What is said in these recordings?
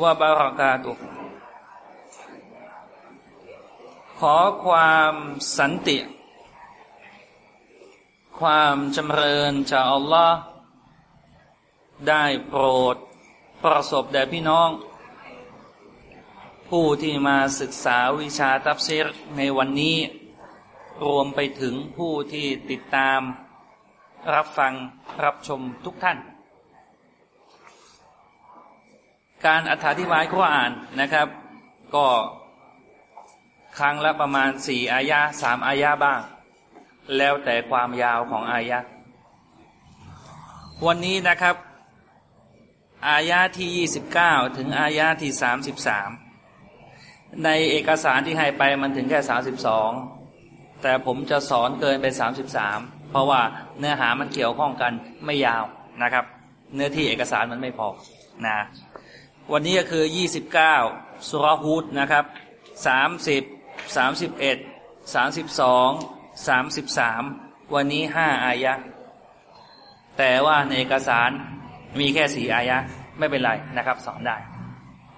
วะบารากาตุขอความสันติ ความจำเริญจากอัลลอฮ์ได้โปรดประสบแด่พี่น้อง ผู้ที่มาศึกษาวิชาตับซีรในวันนี้ รวมไปถึงผู้ที่ติดตาม รับฟังรับชมทุกท่าน การอธิบายกุรอานนะครับ ก็ครั้งละประมาณสี่อายะสามอายะบ้าง แล้วแต่ความยาวของอายะวันนี้นะครับ อายะที่ยี่สิบเก้าถึงอายะที่สามสิบสามในเอกสารที่ให้ไปมันถึงแค่สาสิบสองแต่ผมจะสอนเกินไปสามสิบสามเพราะว่าเนื้อหามันเกี่ยวข้องกันไม่ยาวนะครับ เนื้อที่เอกสารมันไม่พอนะ วันนี้ก็คือยี่สิบเก้าสุรฮูดนะครับสามสิบสามสิบเอ็ดสามสิบสองสามสิบสามวันนี้ห้าอายะ แต่ว่าในเอกสารมีแค่สี่อายะ ไม่เป็นไรนะครับ สอนได้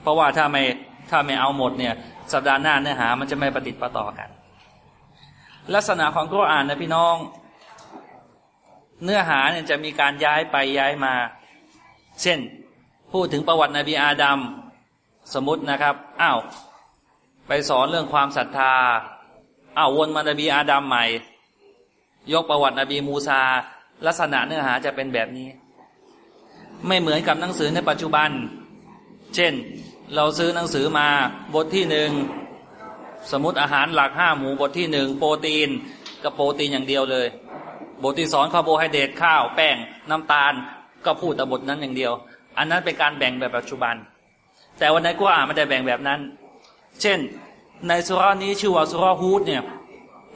เพราะว่าถ้าไม่ถ้าไม่เอาหมดเนี่ย สัปดาห์หน้าเนื้อหามันจะไม่ประติดประต่อกัน ลักษณะของกุรอานนะพี่น้อง เนื้อหาเนี่ยจะมีการย้ายไปย้ายมา เช่น พูดถึงประวัตินบีอาดัมสมมตินะครับอ้าวไปสอนเรื่องความศรัทธาอ้าววนมานบีอาดัมใหม่ ยกประวัตินบีมูซา ลักษณะเนื้อหาจะเป็นแบบนี้ ไม่เหมือนกับหนังสือในปัจจุบัน เช่น เราซื้อหนังสือมาบทที่หนึ่งสมมติอาหารหลักห้าหมูบทที่หนึ่งโปรตีนกับโปรตีนอย่างเดียวเลย บทที่สองคาร์โบไฮเดรตข้าว แป้ง น้ำตาล ก็พูดแต่บทนั้นอย่างเดียว อันนั้นเป็นการแบ่งแบบปัจจุบัน แต่วันในกุรอานไม่ได้แบ่งแบบนั้น เช่น ในสุรานี้ชื่อว่าสุราฮูดเนี่ย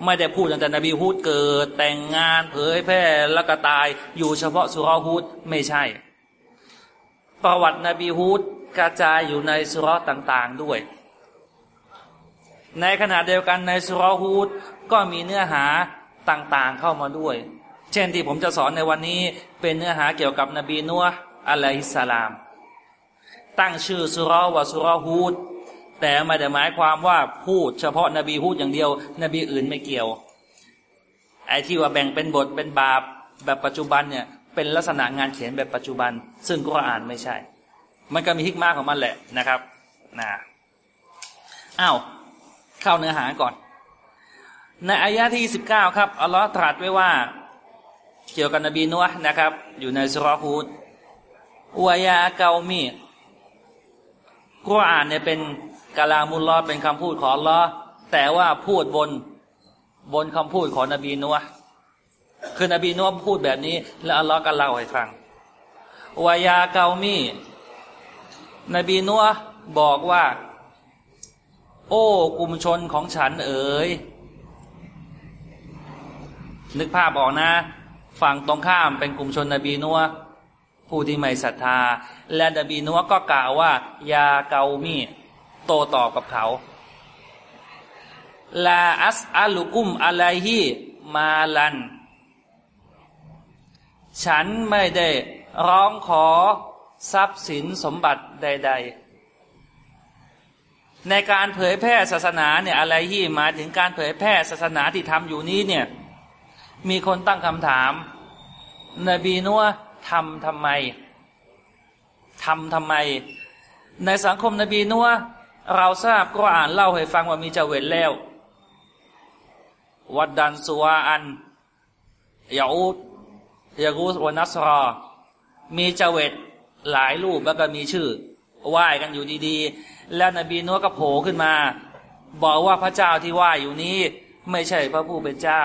ไม่ได้พูดตั้งแต่นบีฮูดเกิด แต่งงานเผยแพร่แล้วก็ตายอยู่เฉพาะสุราฮูดไม่ใช่ ประวัตินบีฮูดกระจายอยู่ในสุรต่างๆด้วย ในขณะเดียวกันในสุรฮูดก็มีเนื้อหาต่างๆเข้ามาด้วย เช่นที่ผมจะสอนในวันนี้เป็นเนื้อหาเกี่ยวกับนบีนัว อะลัยฮิสสลาม ตั้งชื่อสุรว่าสุรฮูดแต่ไม่ได้หมายความว่าพูดเฉพาะนบีฮูดอย่างเดียว นบีอื่นไม่เกี่ยว ไอ้ที่ว่าแบ่งเป็นบทเป็นบาปแบบปัจจุบันเนี่ย เป็นลักษณะงานเขียนแบบปัจจุบัน ซึ่งก็อ่านไม่ใช่ มันก็มีฮิกมากของมันแหละนะครับนะอ้าวเข้าเนื้อหาก่อน ในอายะที่สิบเก้าครับอัลลอฮ์ตรัสไว้ว่า เกี่ยวกับนบีนัวนะครับ อยู่ในสุรฮูด วายาเกามีกุรอานเนี่ยเป็นกาลามุลลอเป็นคำพูดของลอแต่ว่าพูดบนบนคำพูดของนบีนัวคือนบีนัวพูดแบบนี้ แล้วอัลลอฮ์ก็เล่าให้ฟังวายาเกามีนบีนัวบอกว่า โอ้กลุ่มชนของฉันเอ๋ยนึกภาพออกนะ ฝั่งตรงข้ามเป็นกลุ่มชนนบีนัว ผู้ที่ไม่ศรัทธา และนบีนัวก็กล่าวว่ายาเกามีโตต่อกับเขาลาอัสอัลุกุมอะไรฮีมาลัน ฉันไม่ได้ร้องขอทรัพย์สินสมบัติใด ๆ ในการเผยแพร่ศาสนาเนี่ยอะไรที่มาถึงการเผยแพร่ศาสนาที่ทำอยู่นี้เนี่ย มีคนตั้งคำถามนบีนัว ทำทำไมทำทำไม ในสังคมนบีนัวเราทราบก็อ่านเล่าให้ฟังว่ามีเจเวตแล้ว วัดดันสุวาอันยาอูดยากูสวนัสรอ มีเจเวตหลายรูปแล้วก็มีชื่อไหว้กันอยู่ดีๆ แล้วนบีนัวก็โผล่ขึ้นมา บอกว่าพระเจ้าที่ไหว้อยู่นี้ ไม่ใช่พระผู้เป็นเจ้า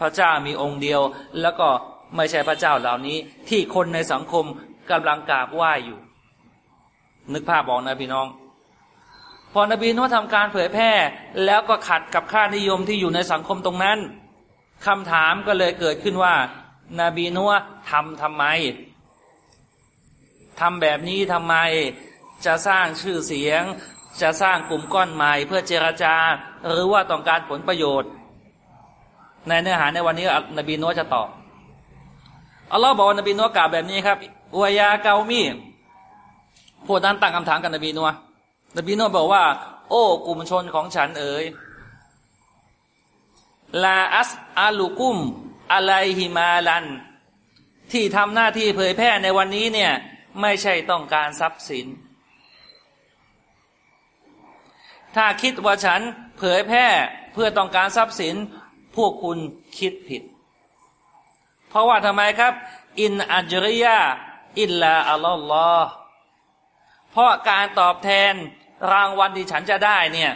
พระเจ้ามีองค์เดียวแล้วก็ ไม่ใช่พระเจ้าเหล่านี้ ที่คนในสังคมกำลังกราบไหว้อยู่ นึกภาพบอกนะพี่น้อง พอนบีนัวทำการเผยแพร่ แล้วก็ขัดกับค่านิยมที่อยู่ในสังคมตรงนั้นคำถามก็เลยเกิดขึ้นว่านาบีนัวทำทำไมทำแบบนี้ทำไมจะสร้างชื่อเสียง จะสร้างกลุ่มก้อนใหม่เพื่อเจรจา หรือว่าต้องการผลประโยชน์ ในเนื้อหาในวันนี้นบีนัวจะตอบ อัลลอฮ์บอกว่านบีนัวกล่าวแบบนี้ครับอวยาเกามีพวกนั้นตั้งคำถามกับนบีนัวนบีนัวบอกว่า โอ้กลุ่มชนของฉันเอ๋ยลาอัสอาลูกุมอะไรฮิมาลัน ที่ทำหน้าที่เผยแพร่ในวันนี้เนี่ย ไม่ใช่ต้องการทรัพย์สิน ถ้าคิดว่าฉันเผยแพร่เพื่อต้องการทรัพย์สิน พวกคุณคิดผิด เพราะว่าทำไมครับ อินอัจริยาอิลลาอัลลอฮ์เพราะการตอบแทนรางวัลที่ฉันจะได้เนี่ย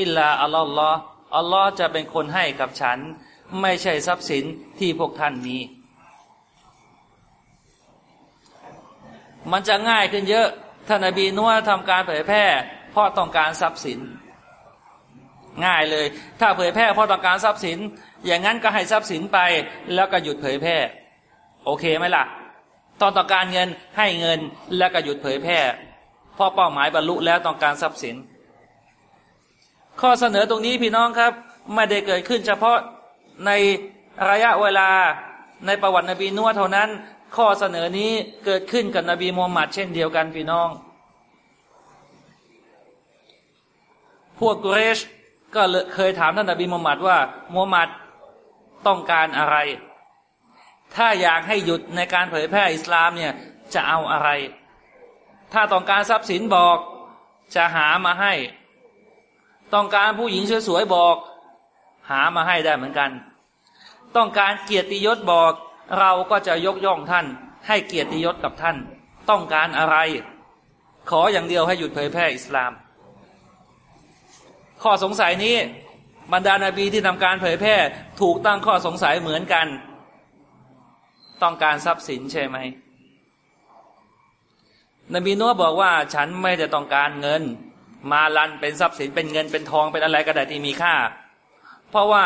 อิลลาอัลลอฮ์อัลลอฮ์จะเป็นคนให้กับฉัน ไม่ใช่ทรัพย์สินที่พวกท่านมี มันจะง่ายขึ้นเยอะท่านอบีนัวทำการเผยแพร่เพราะต้องการทรัพย์สิน ง่ายเลย ถ้าเผยแพร่เพราะต้องการทรัพย์สิน อย่างนั้นก็ให้ทรัพย์สินไป แล้วก็หยุดเผยแพร่ โอเคไหมล่ะ ตอนต้องการเงินให้เงินแล้วก็หยุดเผยแพร่เพราะเป้าหมายบรรลุแล้วต้องการทรัพย์สิน ข้อเสนอตรงนี้พี่น้องครับ ไม่ได้เกิดขึ้นเฉพาะในระยะเวลาในประวัตินบีนัวเท่านั้น ข้อเสนอนี้เกิดขึ้นกับนบีมูฮัมมัดเช่นเดียวกันพี่น้อง พวกกุเรช ก็เคยถามท่านนบีมูฮัมมัดว่ามูฮัมมัดต้องการอะไร ถ้าอยากให้หยุดในการเผยแพร่อิสลามเนี่ยจะเอาอะไร ถ้าต้องการทรัพย์สินบอกจะหามาให้ ต้องการผู้หญิงสวยๆบอก หามาให้ได้เหมือนกัน ต้องการเกียรติยศบอก เราก็จะยกย่องท่าน ให้เกียรติยศกับท่าน ต้องการอะไร ขออย่างเดียวให้หยุดเผยแพร่อิสลาม ข้อสงสัยนี้บรรดานาบีที่ทำการเผยแพร่ ถูกตั้งข้อสงสัยเหมือนกัน ต้องการทรัพย์สินใช่ไหม นบีนัวบอกว่าฉันไม่ได้ต้องการเงิน มาลันเป็นทรัพย์สินเป็นเงินเป็นทองเป็นอะไรก็ได้ที่มีค่า เพราะว่า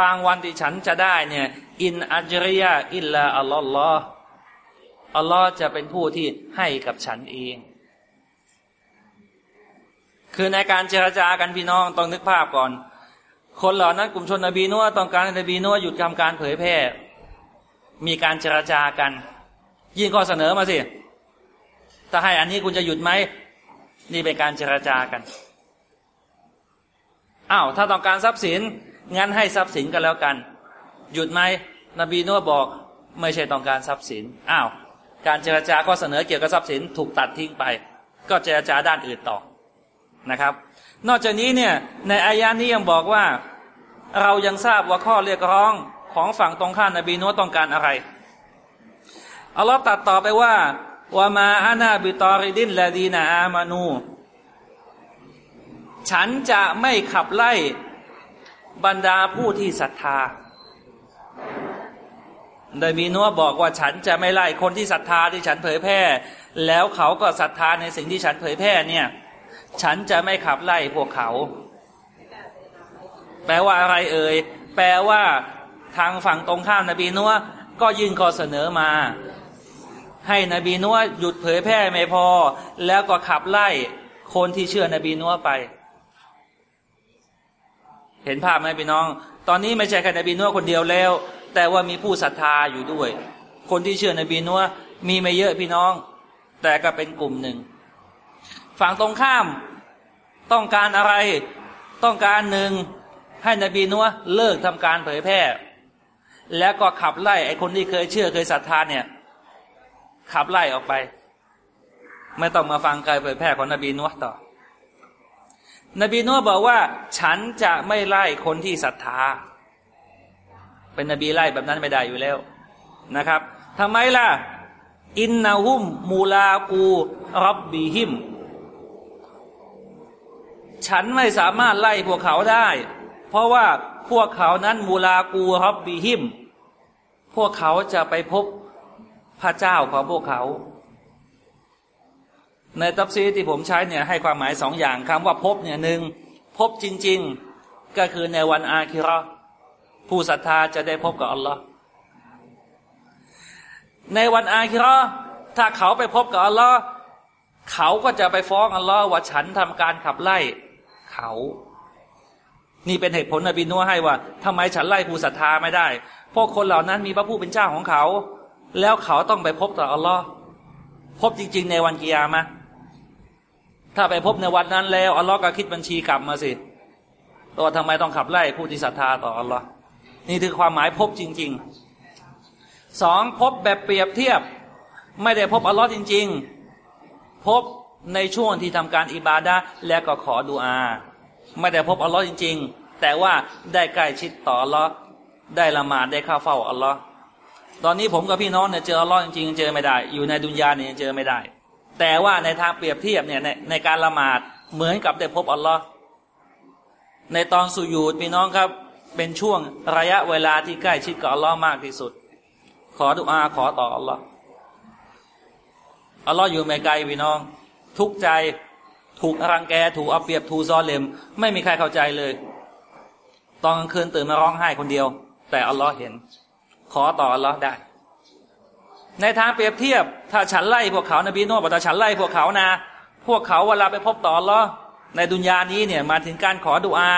รางวัลที่ฉันจะได้เนี่ยอินอัจริยาอิลลาอัลลอฮ์อัลลอฮ์จะเป็นผู้ที่ให้กับฉันเอง คือในการเจรจากันพี่น้องต้องนึกภาพก่อน คนเหล่านั้นกลุ่มชนนบีนัวต้องการนบีนัวหยุดทำการเผยแพร่ มีการเจราจากัน ยื่นข้อเสนอมาสิถ้าให้อันนี้คุณจะหยุดไหมนี่เป็นการเจราจากันอ้าวถ้าต้องการทรัพย์สินงั้นให้ทรัพย์สินกันแล้วกัน หยุดไหมนบีนัวบอกไม่ใช่ต้องการทรัพย์สินอ้าวการเจราจาก็เสนอเกี่ยวกับทรัพย์สินถูกตัดทิ้งไป ก็เจราจาด้านอื่นต่อ นะครับ นอกจากนี้เนี่ยในอายานี้ยังบอกว่าเรายังทราบว่าข้อเรียกร้องของฝั่งตรงข้ามนบีนัวต้องการอะไรอัลลอฮ์ตัดต่อไปว่าวามาอานาบิตอริดินละดีนาอามานู ฉันจะไม่ขับไล่บรรดาผู้ที่ศรัทธาดยมีนัวบอกว่าฉันจะไม่ไล่คนที่ศรัทธาที่ฉันเผยแพร่ แล้วเขาก็ศรัทธาในสิ่งที่ฉันเผยแพร่เนี่ย ฉันจะไม่ขับไล่พวกเขา แปลว่าอะไรเอ่ย แปลว่าทางฝั่งตรงข้ามนบีนัวก็ยื่นข้อเสนอมา ให้นบีนัวหยุดเผยแพร่ไม่พอ แล้วก็ขับไล่คนที่เชื่อนบีนัวไป เห็นภาพไหมพี่น้อง ตอนนี้ไม่ใช่แค่นบีนัวคนเดียวแล้ว แต่ว่ามีผู้ศรัทธาอยู่ด้วย คนที่เชื่อนบีนัวมีไม่เยอะพี่น้อง แต่ก็เป็นกลุ่มหนึ่งฝั่งตรงข้าม ต้องการอะไร ต้องการหนึ่งให้นบีนัวเลิกทำการเผยแพร่ แล้วก็ขับไล่ไอ้คนที่เคยเชื่อเคยศรัทธาเนี่ย ขับไล่ออกไป ไม่ต้องมาฟังใครเผยแพร่ของนบีนัวต่อ นบีนัวบอกว่า ฉันจะไม่ไล่คนที่ศรัทธา เป็นนบีไล่แบบนั้นไม่ได้อยู่แล้วนะครับทำไมล่ะ อินนาหุมมูลากูรับบีหิม ฉันไม่สามารถไล่พวกเขาได้ เพราะว่าพวกเขานั้นมูลากูรับบีหิม พวกเขาจะไปพบพระเจ้าของพวกเขา ในตัฟซีที่ผมใช้เนี่ยให้ความหมายสองอย่างคำว่าพบเนี่ยหนึ่งพบจริง ๆ ก็คือในวันอาคิราะห์ผู้ศรัทธาจะได้พบกับอัลลอฮ์ในวันอาคิราะห์ถ้าเขาไปพบกับอัลลอฮ์เขาก็จะไปฟ้องอัลลอฮ์ว่าฉันทำการขับไล่ เขา นี่เป็นเหตุผลนบีนัวให้ว่าทำไมฉันไล่ผู้ศรัทธาไม่ได้พราะคนเหล่านั้นมีพระผู้เป็นเจ้าของเขา แล้วเขาต้องไปพบต่ออัลลอฮ์พบจริง ๆ ในวันกิยามะถ้าไปพบในวันนั้นแล้วอัลลอฮ์ก็คิดบัญชีกลับมาสิตัวทำไมต้องขับไล่ผู้ที่ศรัทธาต่ออัลลอฮ์นี่คือความหมายพบจริง ๆสองพบแบบเปรียบเทียบ ไม่ได้พบอัลลอฮ์จริง ๆ พบ ในช่วงที่ทำการอิบาดะแล้วก็ขอดุอา ไม่ได้พบอัลลอฮ์จริง ๆ แต่ว่าได้ใกล้ชิดต่ออัลลอฮ์ได้ละหมาดได้เข้าเฝ้าอัลลอฮ์ตอนนี้ผมกับพี่น้องเนี่ยเจออัลลอฮ์จริงๆเจอไม่ได้ อยู่ในดุนยาเนี่ยเจอไม่ได้ แต่ว่าในทางเปรียบเทียบเนี่ยในในการละหมาดเหมือนกับได้พบอัลลอฮ์ในตอนสุญูดพี่น้องครับ เป็นช่วงระยะเวลาที่ใกล้ชิดกับอัลลอฮ์มากที่สุด ขอดุอาขอต่ออัลลอฮ์อัลลอฮ์อยู่ไม่ไกลพี่น้อง ทุกใจถูกรังแกถูกเอาเปรียบถูกซ้อเลมไม่มีใครเข้าใจเลย ตอนกลางคืนตื่นมาร้องไห้คนเดียว แต่อัลลอฮ์เห็น ขอต่ออัลลอฮ์ได้ ในทางเปรียบเทียบ ถ้าฉันไล่พวกเขานบีโน่บอกว่าฉันไล่พวกเขานะ พวกเขาเวลาไปพบต่ออัลลอฮ์ในดุนยานี้เนี่ยมาถึงการขอดุอา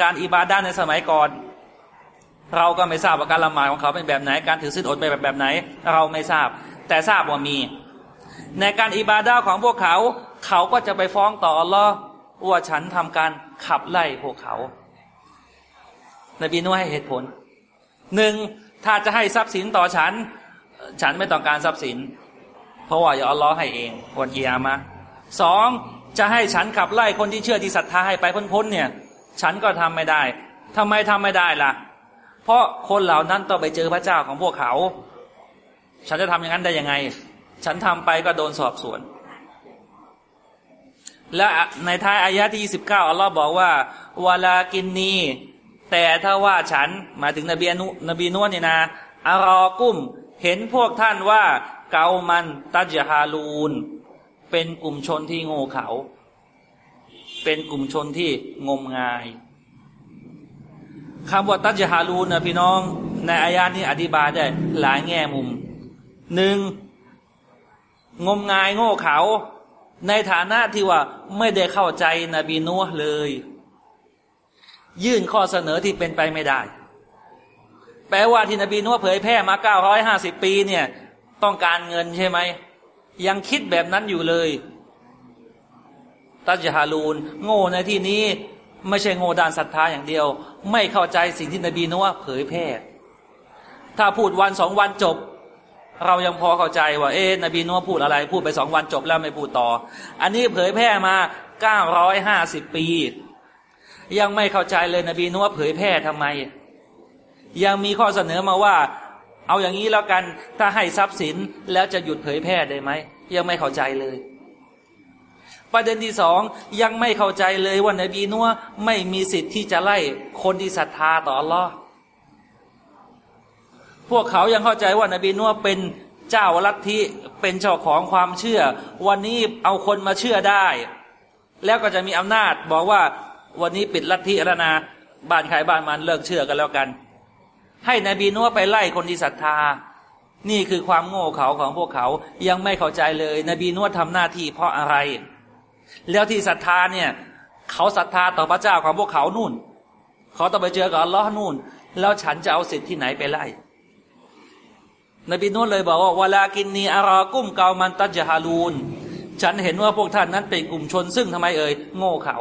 การอิบาดาในสมัยก่อน เราก็ไม่ทราบว่าการละหมาดของเขาเป็นแบบไหน การถือศีลอดไปแบบแบบไหน เราไม่ทราบ แต่ทราบว่ามี ในการอิบาดาของพวกเขา เขาก็จะไปฟ้องต่ออัลลอฮ์ว่าฉันทำการขับไล่พวกเขา นบีนุ่ให้เหตุผลหนึ่งถ้าจะให้ทรัพย์สินต่อฉัน ฉันไม่ต้องการทรัพย์สิน เพราะว่าอย่าอัลลอฮ์ให้เองวันเกียร์มาสองจะให้ฉันขับไล่คนที่เชื่อที่ศรัทธาให้ไปพ้นๆเนี่ย ฉันก็ทำไม่ได้ทำไมทำไม่ได้ล่ะ เพราะคนเหล่านั้นต้องไปเจอพระเจ้าของพวกเขา ฉันจะทำอย่างนั้นได้ยังไง ฉันทำไปก็โดนสอบสวน และในท้ายอายะที่สิบเก้าอัลลอฮ์บอกว่าวาลากินนีแต่ถ้าว่าฉันหมายถึงนบีนุนบีนวนี่ยนะอารอกุ้มเห็นพวกท่านว่าเกามันตัจฮาลูน เป็นกลุ่มชนที่โง่เขา เป็นกลุ่มชนที่งมงายคำว่าตัจฮาลูนนะพี่น้อง ในอายานี้อธิบายได้หลายแง่มุมหนึ่ง งมงายโง่เขาในฐานะที่ว่าไม่ได้เข้าใจนบีนัวเลย ยื่นข้อเสนอที่เป็นไปไม่ได้ แปลว่าที่นบีนัวเผยแพร่มาเก้าร้อยห้าสิบปีเนี่ย ต้องการเงินใช่ไหม ยังคิดแบบนั้นอยู่เลยตัจฮาลูน โง่ในที่นี้ไม่ใช่โง่ด้านศรัทธาอย่างเดียว ไม่เข้าใจสิ่งที่นบีนัวเผยแพร่ ถ้าพูดวันสองวันจบ เรายังพอเข้าใจว่าเอ๊นบีนัวพูดอะไร พูดไปสองวันจบแล้วไม่พูดต่อ อันนี้เผยแพร่มาเก้าร้อยห้าสิบปี ยังไม่เข้าใจเลยนบีนัวเผยแพร่ทำไม ยังมีข้อเสนอมาว่า เอาอย่างนี้แล้วกันถ้าให้ทรัพย์สินแล้วจะหยุดเผยแพร่ได้ไหมยังไม่เข้าใจเลย ประเด็นที่สองยังไม่เข้าใจเลยว่านบีนัวไม่มีสิทธิ์ที่จะไล่คนที่ศรัทธาต่ออัลลอฮ์ พวกเขายังเข้าใจว่านบีนัวเป็นเจ้าลัทธิเป็นเจ้าของความเชื่อ วันนี้เอาคนมาเชื่อได้ แล้วก็จะมีอำนาจบอกว่าวันนี้ปิดลัทธิแล้วนะบ้านใครบ้านมันเลิกเชื่อกันแล้วกัน ให้นบีนัวไปไล่คนที่ศรัทธา นี่คือความโง่เขาของพวกเขายังไม่เข้าใจเลย นบีนัวทำหน้าที่เพราะอะไร แล้วที่ศรัทธาเนี่ยเขาศรัทธาต่อพระเจ้าของพวกเขานู่น เขาต้องไปเจอกับอัลลอฮ์นู่น แล้วฉันจะเอาสิทธิ์ที่ไหนไปไล่ นบีนุ่นเลยบอกว่าวลากินนีอารอกุ้มเกามันตัจฮาลูน ฉันเห็นว่าพวกท่านนั้นเป็นกลุ่มชนซึ่งทำไมเอ่ยโง่เขา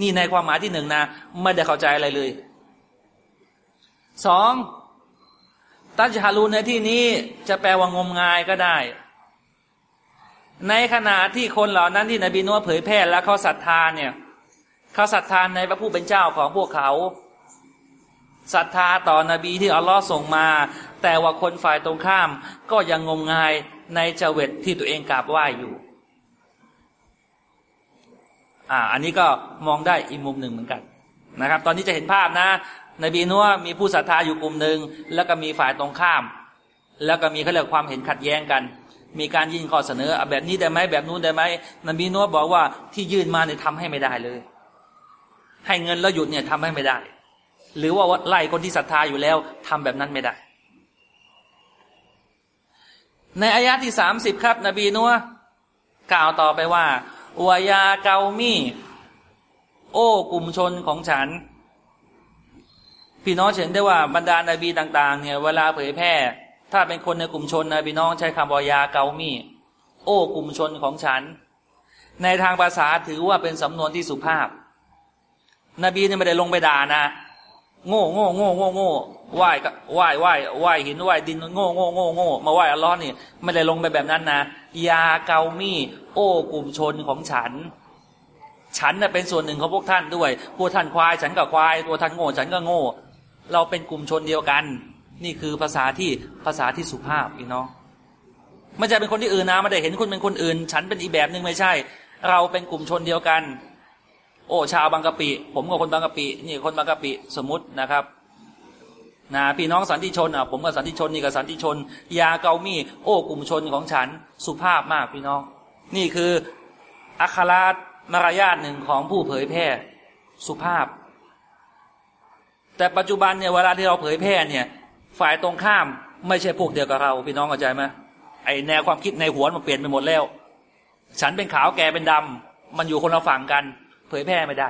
นี่ในความหมายที่หนึ่งนะ ไม่ได้เข้าใจอะไรเลยสองตัจฮารูนในที่นี้จะแปลว่างมงายก็ได้ ในขณะที่คนเหล่านั้นที่นบีนัวเผยแพร่และเขาศรัทธาเนี่ยเขาศรัทธานในพระผู้เป็นเจ้าของพวกเขา ศรัทธาต่อนบีที่อัลลอฮ์ส่งมา แต่ว่าคนฝ่ายตรงข้าม ก็ยังงมงายในเจเวตที่ตัวเองกราบไหว้อยู่ อ่า อันนี้ก็มองได้อีกมุมหนึ่งเหมือนกันนะครับ ตอนนี้จะเห็นภาพนะนบีนัวมีผู้ศรัทธาอยู่กลุ่มหนึ่งแล้วก็มีฝ่ายตรงข้าม แล้วก็มีเขาเรียกความเห็นขัดแย้งกัน มีการยื่นข้อเสนอแบบนี้ได้ไหมแบบนู้นได้ไหมนบีนัวบอกว่าที่ยื่นมาเนี่ยทำให้ไม่ได้เลย ให้เงินแล้วหยุดเนี่ยทำให้ไม่ได้ หรือว่าไล่คนที่ศรัทธาอยู่แล้วทำแบบนั้นไม่ได้ ในอายะที่สามสิบครับ นบีนัวกล่าวต่อไปว่าวยาเกามีโอ้กลุ่มชนของฉัน พี่น้องเห็นได้ว่าบรรดานาบีต่าง ๆ เนี่ยเวลาเผยแพร่ ถ้าเป็นคนในกลุ่มชนนะพี่น้องใช้คำวายาเกามีโอ้กลุ่มชนของฉัน ในทางภาษาถือว่าเป็นสำนวนที่สุภาพ นบีเนี่ยไม่ได้ลงไปด่านะ โง่โง่โง่โง่โง่ไหว้ก็ไหว้ไหว้ไหว้หินไหว้ดินโง่โง่โง่โง่มาไหว้อัลลอฮ์นี่ไม่ได้ลงไปแบบนั้นนะยาเกามีโอ้กลุ่มชนของฉัน ฉันน่ะเป็นส่วนหนึ่งของพวกท่านด้วย พวกท่านควายฉันก็ควายตัวท่านโง่ฉันก็โง่ เราเป็นกลุ่มชนเดียวกัน นี่คือภาษาที่ภาษาที่สุภาพพี่น้องไม่ใช่เป็นคนที่อื่นนะไม่ได้เห็นคุณเป็นคนอื่น ฉันเป็นอีแบบหนึ่งไม่ใช่ เราเป็นกลุ่มชนเดียวกัน โอ้ชาวบางกะปิ ผมกับคนบางกะปินี่คนบางกะปิสมมตินะครับนะพี่น้องสันติชนอะผมกับสันติชนนี่กับสันติชน ยาเกามีโอ้กลุ่มชนของฉันสุภาพมากพี่น้อง นี่คืออัคราตมารยาทหนึ่งของผู้เผยแพร่สุภาพ แต่ปัจจุบันเนี่ยเวลาที่เราเผยแพร่เนี่ย ฝ่ายตรงข้ามไม่ใช่พวกเดียวกับเรา พี่น้องเข้าใจไหมไอแนวความคิดในหัวมันเปลี่ยนไปหมดแล้ว ฉันเป็นขาวแกเป็นดำมันอยู่คนละฝั่งกัน เผยแพร่ไม่ได้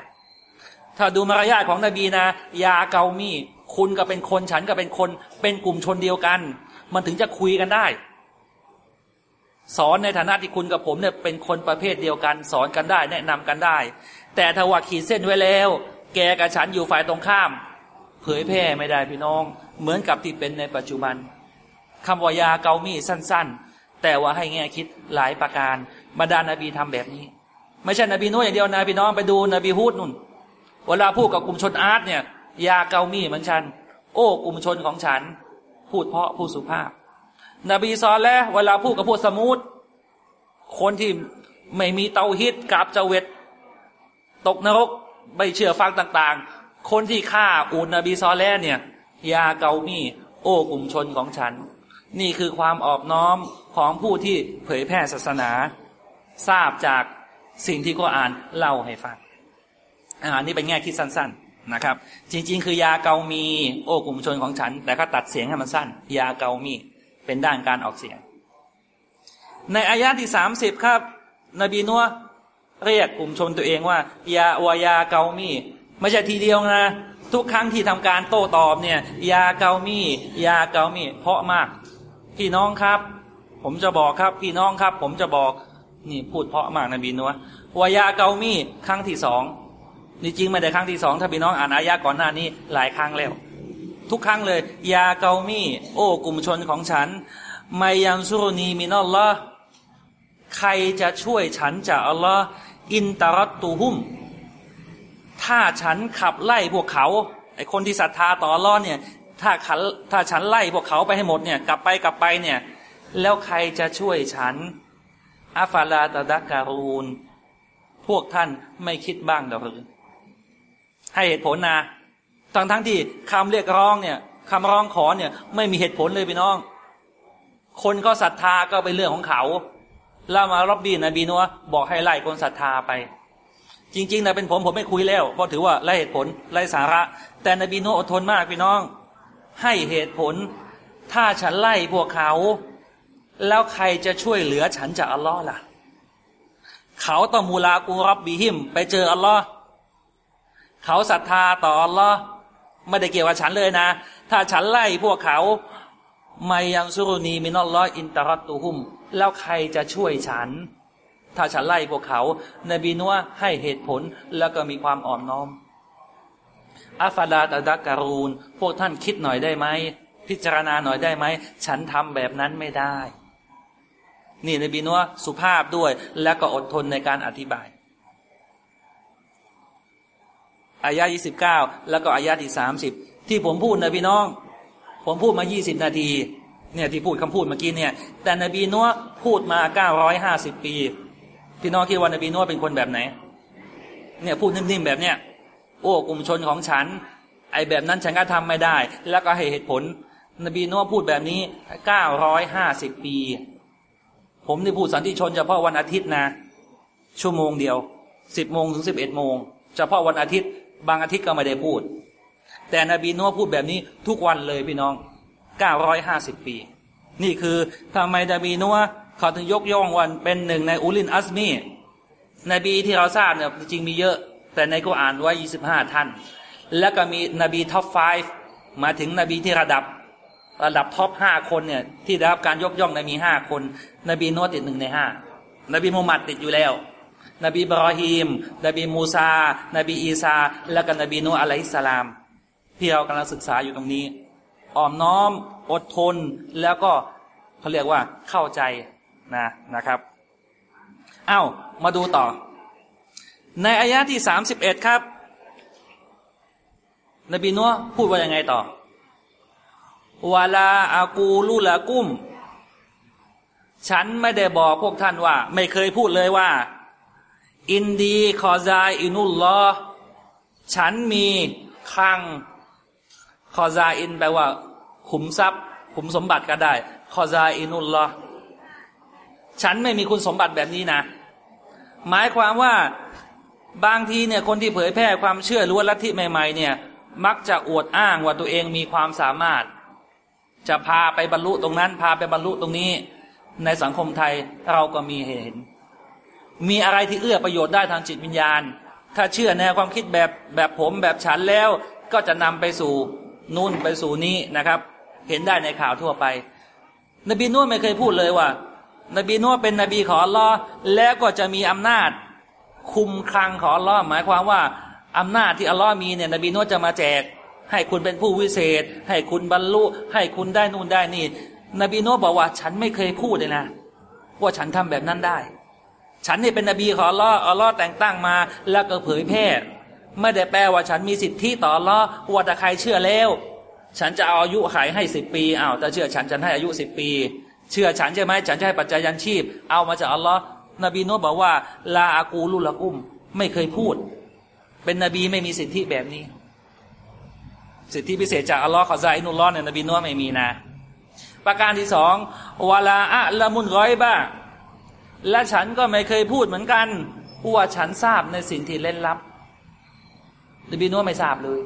ถ้าดูมารยาทของนบีนะยาเกามีคุณก็เป็นคนฉันก็เป็นคน เป็นกลุ่มชนเดียวกัน มันถึงจะคุยกันได้ สอนในฐานะที่คุณกับผมเนี่ยเป็นคนประเภทเดียวกัน สอนกันได้ แนะนำกันได้ แต่ถ้าว่าขีดเส้นไว้แล้ว แกกับฉันอยู่ฝ่ายตรงข้าม เผยแพร่ไม่ได้พี่น้อง เหมือนกับที่เป็นในปัจจุบันคำว่ายาเกามีสั้น ๆ แต่ว่าให้แง่คิดหลายประการบรรดานาบีทำแบบนี้ ไม่ใช่นบีนู้อย่างเดียวนะพี่น้องไปดูนบีฮูดนุ่น เวลาพูดกับกลุ่มชนอาร์ตเนี่ย ยาเกามีเหมือนฉัน โอ้กลุ่มชนของฉัน พูดเพราะพูดสุภาพ นบีซอนแล้วเวลาพูดกับพวกสมุทคนที่ไม่มีเตาฮิตกับเจเวตตกนรกไม่เชื่อฟังต่างๆ คนที่ฆ่าอูนนบีซอลแล้เนี่ย ยาเกามี โอ้กลุ่มชนของฉัน นี่คือความออบน้อมของผู้ที่เผยแพร่ศาสนา ทราบจาก สิ่งที่ก็อ่านเล่าให้ฟังอันนี้เป็นแง่คิดสั้น ๆนะครับ จริง ๆ คือยาเกามีโอ้กลุ่มชนของฉัน แต่ก็ตัดเสียงให้มันสั้น ยาเกามีเป็นด้านการออกเสียง ในอายะที่สามสิบครับ นบีนัวเรียกกลุ่มชนตัวเองว่ายาอวยาเกามีไม่ใช่ทีเดียวนะ ทุกครั้งที่ทำการโต้ตอบเนี่ย ยาเกามียาเกามีเพราะมาก พี่น้องครับ ผมจะบอกครับ พี่น้องครับ ผมจะบอก นี่พูดเพราะมากนบีนัววายาเกามีครั้งที่สองนี่จริงไม่ได้ครั้งที่สองถ้าพี่น้องอ่านอายะก่อนหน้านี้หลายครั้งแล้ว ทุกครั้งเลย يا قوميโอ้กลุ่มชนของฉันمن ينصرني من اللهใครจะช่วยฉันจากอัลลอฮ์إن طردتهم ถ้าฉันขับไล่พวกเขาไอคนที่ศรัทธาต่ออัลลอฮ์เนี่ย ถ้าฉันถ้าฉันไล่พวกเขาไปให้หมดเนี่ย กลับไปกลับไปเนี่ย แล้วใครจะช่วยฉัน أفلا تذكرونพวกท่านไม่คิดบ้างหรือให้เหตุผลนะทั้งทั้งที่คำเรียกร้องเนี่ยคำร้องขอเนี่ย ไม่มีเหตุผลเลยพี่น้อง คนก็ศรัทธาก็เป็นเรื่องของเขาแล้วมารอบบีนบีนัวบอกให้ไล่คนศรัทธาไป จริงๆนะเป็นผมผมไม่คุยแล้วเพราะถือว่าไล่เหตุผลไล่สาระ แต่นบีนัวอดทนมากพี่น้อง ให้เหตุผล ถ้าฉันไล่พวกเขา แล้วใครจะช่วยเหลือฉันจากอัลลอฮ์ล่ะ เขาต้องมูลากูรับบีหิม ไปเจออัลลอฮ์เขาศรัทธาต่ออัลลอฮ์ไม่ได้เกี่ยวกับฉันเลยนะ ถ้าฉันไล่พวกเขาไมยังซุรุนีมินอัลลอฮ์อินตารัตตูฮุม แล้วใครจะช่วยฉัน ถ้าฉันไล่พวกเขา นบีนัวให้เหตุผลแล้วก็มีความอ่อนน้อมอัฟาดาตะดักการูน พวกท่านคิดหน่อยได้ไหม พิจารณาหน่อยได้ไหม ฉันทำแบบนั้นไม่ได้ นี่นบีนัวสุภาพด้วย และก็อดทนในการอธิบายอายะยี่สิบเก้าแล้วก็อายะที่สามสิบที่ผมพูดนะพี่น้อง ผมพูดมายี่สิบนาทีเนี่ยที่พูดคำพูดเมื่อกี้เนี่ย แต่นบีนัวพูดมาเก้าร้อยห้าสิบปี พี่น้องคิดว่านบีนัวเป็นคนแบบไหน เนี่ยพูดนิ่มๆแบบเนี้ยโอ้กลุ่มชนของฉัน ไอแบบนั้นฉันก็ทำไม่ได้ แล้วก็ให้เหตุผล นบีนัวพูดแบบนี้เก้าร้อยห้าสิบปี ผมได้พูดสันติชนเฉพาะวันอาทิตย์นะ ชั่วโมงเดียวสิบโมงถึงสิบเอ็ดโมงเฉพาะวันอาทิตย์ บางอาทิตย์ก็ไม่ได้พูด แต่นบีนัวพูดแบบนี้ทุกวันเลยพี่น้องเก้าร้อยห้าสิบปี นี่คือทำไมนบีนัวเขาถึงยกย่องวันเป็นหนึ่งในอุลินอัสมีนบีที่เราทราบเนี่ยจริงมีเยอะ แต่ในกุรอานไว้ยี่สิบห้าท่าน แล้วก็มีนบี top five มาถึงนบีที่ระดับ ระดับ top ห้าคนเนี่ยที่ได้รับการยกย่องในมีห้าคน นบีนัวติดหนึ่งในห้านบีมุฮัมมัดติดอยู่แล้ว นบีอิบรอฮีม นบีมูซา นบีอีซา และก็นบีนูعليه السلام ที่เรากำลังศึกษาอยู่ตรงนี้อ่อมน้อมอดทนแล้วก็เขาเรียกว่าเข้าใจนะนะครับ เอ้ามาดูต่อ ในอายะที่สามสิบเอ็ดครับ นบีนัวพูดว่ายังไงต่อ วาลาอากูลุละกุ้มฉันไม่ได้บอกพวกท่านว่า ไม่เคยพูดเลยว่า อินดีคอซาอินุลลอฉันมีคลังคอซาอินแปลว่าขุมทรัพย์ขุมสมบัติก็ได้คอซาอินุลลอฉันไม่มีคุณสมบัติแบบนี้นะ หมายความว่าบางทีเนี่ยคนที่เผยแพร่ความเชื่อล้วนลัทธิใหม่ๆเนี่ย มักจะอวดอ้างว่าตัวเองมีความสามารถ จะพาไปบรรลุตรงนั้น พาไปบรรลุตรงนี้ ในสังคมไทยเราก็มีเห็น มีอะไรที่เอื้อประโยชน์ได้ทางจิตวิญญาณ ถ้าเชื่อแนวความคิดแบบแบบผมแบบฉันแล้วก็จะนำไปสู่นู่นไปสู่นี้นะครับ เห็นได้ในข่าวทั่วไป นบีนุ่ไม่เคยพูดเลยว่า นบีนุ่เป็นนบีของอัลลอฮ์แล้วก็จะมีอำนาจคุมคลังของอัลลอฮ์หมายความว่าอำนาจที่อัลลอฮ์มีเนี่ยนบีนุ่จะมาแจก ให้คุณเป็นผู้วิเศษ ให้คุณบรรลุ ให้คุณได้นู่นได้นี่ นบีโนุ่บอกว่า ฉันไม่เคยพูดเลยนะว่าฉันทำแบบนั้นได้ ฉันนี่เป็นนบีของอัลลอฮ์อัลลอฮ์แต่งตั้งมา แล้วก็เผยแพร่ไม่ได้แปลว่าฉันมีสิทธิต่ออัลลอฮ์ว่าแต่ใครเชื่อแล้ว ฉันจะเอาอายุขายให้สิบปีอ้าวแต่เชื่อฉันฉันให้อายุสิบปี เชื่อฉันใช่ไหมฉันจะให้ปัจจัยยันชีพ เอามาจากอัลลอฮ์นบีโนุ่บอกว่า ลาอากูลุละกุม ไม่เคยพูด เป็นนบีไม่มีสิทธิแบบนี้ สิทธิพิเศษจากอัลลอฮ์ขอใจนุลลอฮ์เนี่ยนบีนุ่ไม่มีนะ ประการที่สองวาลาอะละมุนร้อยบ้าและฉันก็ไม่เคยพูดเหมือนกันว่าฉันทราบในสิ่งที่เล่นลับ นบีนุ่ไม่ทราบเลย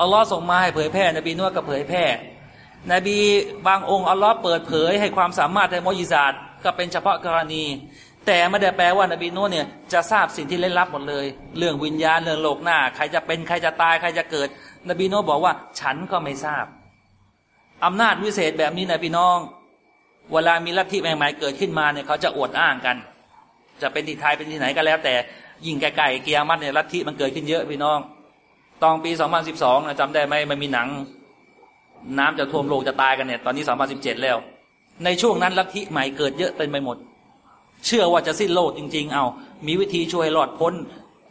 อัลลอฮ์ส่งมาให้เผยแพร่ นบีนุ่ก็เผยแพร่ นบีบางองค์อัลลอฮ์เปิดเผยให้ความสามารถในมอญิซาดก็เป็นเฉพาะกรณีแต่ไม่ได้แปลว่านบีนุ่เนี่ยจะทราบสิ่งที่เล่นลับหมดเลย เรื่องวิญญาณเรื่องโลกหน้า ใครจะเป็นใครจะตายใครจะเกิด นบีนุ่บอกว่า ฉันก็ไม่ทราบอำนาจวิเศษแบบนี้นะพี่น้อง เวลามีลัทธิใหม่ๆเกิดขึ้นมาเนี่ยเขาจะอวดอ้างกัน จะเป็นที่ไทยเป็นที่ไหนก็แล้ว แต่ยิ่งไกลๆเกียร์มัดเนี่ยลัทธิมันเกิดขึ้นเยอะพี่น้อง ตอนปี 2012นะจำได้ไหมมันมีหนัง น้ำจะท่วมโลกจะตายกันเนี่ยตอนนี้ 2017 แล้ว ในช่วงนั้นลัทธิใหม่เกิดเยอะเต็มไปหมด เชื่อว่าจะสิ้นโลกจริง ๆ เอา มีวิธีช่วยรอดพ้น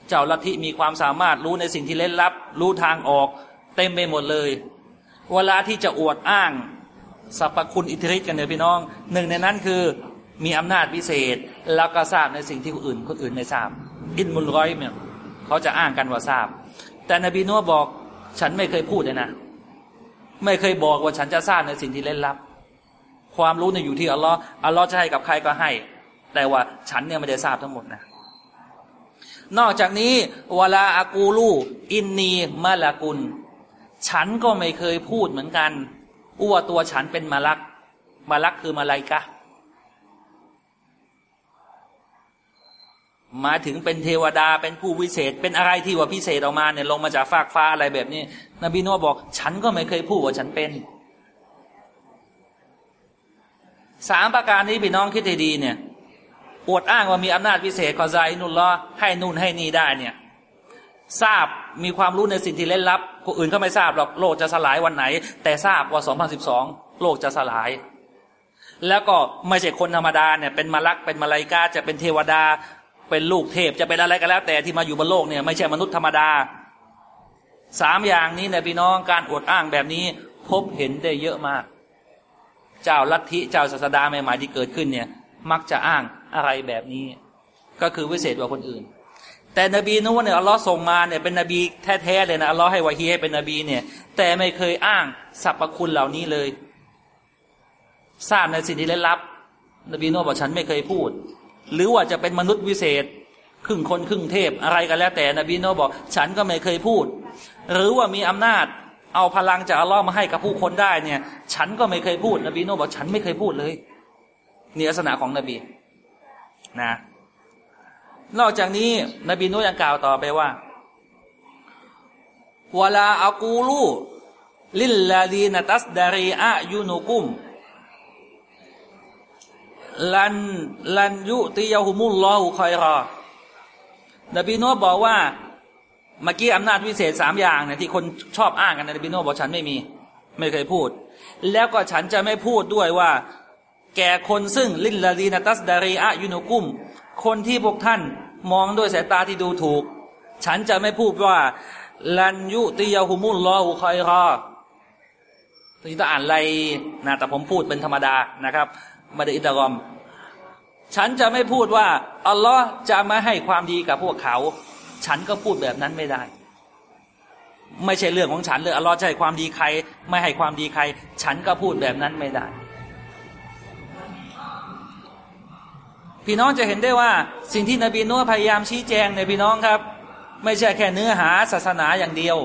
เจ้าลัทธิมีความสามารถรู้ในสิ่งที่เล่นลับ รู้ทางออก เต็มไปหมดเลย เวลาที่จะอวดอ้างสรรพคุณอิทธิฤทธิ์กันเนี่ยพี่น้อง หนึ่งในนั้นคือมีอำนาจพิเศษ แล้วก็ทราบในสิ่งที่คนอื่นคนอื่นไม่ทราบ อินมุลร้อยเนี่ยเขาจะอ้างกันว่าทราบ แต่นบีนัวบอกฉันไม่เคยพูดเลยนะ ไม่เคยบอกว่าฉันจะทราบในสิ่งที่เล่นลับ ความรู้เนี่ยอยู่ที่อัลลอฮ์อัลลอฮ์จะให้กับใครก็ให้ แต่ว่าฉันเนี่ยไม่ได้ทราบทั้งหมดนะ นอกจากนี้เวลาอากูลูอินนีมาลากุล ฉันก็ไม่เคยพูดเหมือนกันอ้วตัวฉันเป็นมาลักมาลักคือมาลายกะมาถึงเป็นเทวดาเป็นผู้วิเศษ เป็นอะไรที่ว่าพิเศษออกมาเนี่ยลงมาจากฟากฟ้าอะไรแบบนี้ นบีนัวบอก ฉันก็ไม่เคยพูดว่าฉันเป็นสามประการนี้พี่น้องคิดให้ดีเนี่ย อวดอ้างว่ามีอำนาจพิเศษขอใจนุลลอให้นู่นให้นี่ได้เนี่ยทราบมีความรู้ในสิ่งที่เล่นลับคนอื่นเขาไม่ทราบหรอกโลกจะสลายวันไหน แต่ทราบว่า 2012 โลกจะสลาย แล้วก็ไม่ใช่คนธรรมดาเนี่ยเป็นมาลักเป็นมาลายกาจะเป็นเทวดา เป็นลูกเทพจะเป็นอะไรก็แล้ว แต่ที่มาอยู่บนโลกเนี่ยไม่ใช่มนุษย์ธรรมดาสามอย่างนี้เนี่ยพี่น้องการอวดอ้างแบบนี้ พบเห็นได้เยอะมาก เจ้าลัทธิเจ้าศาสดาใหม่ๆที่เกิดขึ้นเนี่ย มักจะอ้าง อะไรแบบนี้ ก็คือวิเศษกว่าคนอื่น แต่นบีนู้นเนี่ยอัลลอฮ์ส่งมาเนี่ยเป็นนบีแท้ๆเลยนะอัลลอฮ์ให้วะฮีให้เป็นนบีเนี่ย แต่ไม่เคยอ้างสรรพคุณเหล่านี้เลย ทราบในสิ่งที่เล่นลับ นบีโนบอกฉันไม่เคยพูด หรือว่าจะเป็นมนุษย์วิเศษครึ่งคนครึ่งเทพอะไรก็แล้ว แต่นบีโนบอก ฉันก็ไม่เคยพูด หรือว่ามีอำนาจ เอาพลังจากอัลลอฮ์มาให้กับผู้คนได้เนี่ย ฉันก็ไม่เคยพูด นบีโนบอก ฉันไม่เคยพูดเลยนี่ลักษณะของนบี นะ นอกจากนี้ นบีโนยังกล่าวต่อไปว่าวลาอากูลูลิลลาดีนตัสดารีอายุนุกุมลันลันยุติยาหุมุลลอฮุคอยรอนบีโนบอกว่าเมื่อกี้อำนาจวิเศษสามอย่างเนี่ยที่คนชอบอ้างกันนบีโนบอกฉันไม่มี ไม่เคยพูด แล้วก็ฉันจะไม่พูดด้วยว่า แก่คนซึ่งลินลาดีนตัสดารีอายุนุกุม คนที่พวกท่านมองด้วยสายตาที่ดูถูก ฉันจะไม่พูดว่า ลันยุติยาหุมุลลอฮุคอยรอนี่ต้องอ่านไรนะแต่ผมพูดเป็นธรรมดานะครับมาดอิตารอม ฉันจะไม่พูดว่า อัลลอฮ์จะมาให้ความดีกับพวกเขา ฉันก็พูดแบบนั้นไม่ได้ ไม่ใช่เรื่องของฉันเลยอัลลอฮ์จะให้ความดีใคร ไม่ให้ความดีใคร ฉันก็พูดแบบนั้นไม่ได้ พี่น้องจะเห็นได้ว่าสิ่งที่นบีนัวพยายามชี้แจงในพี่น้องครับ ไม่ใช่แค่เนื้อหาศาสนาอย่างเดียว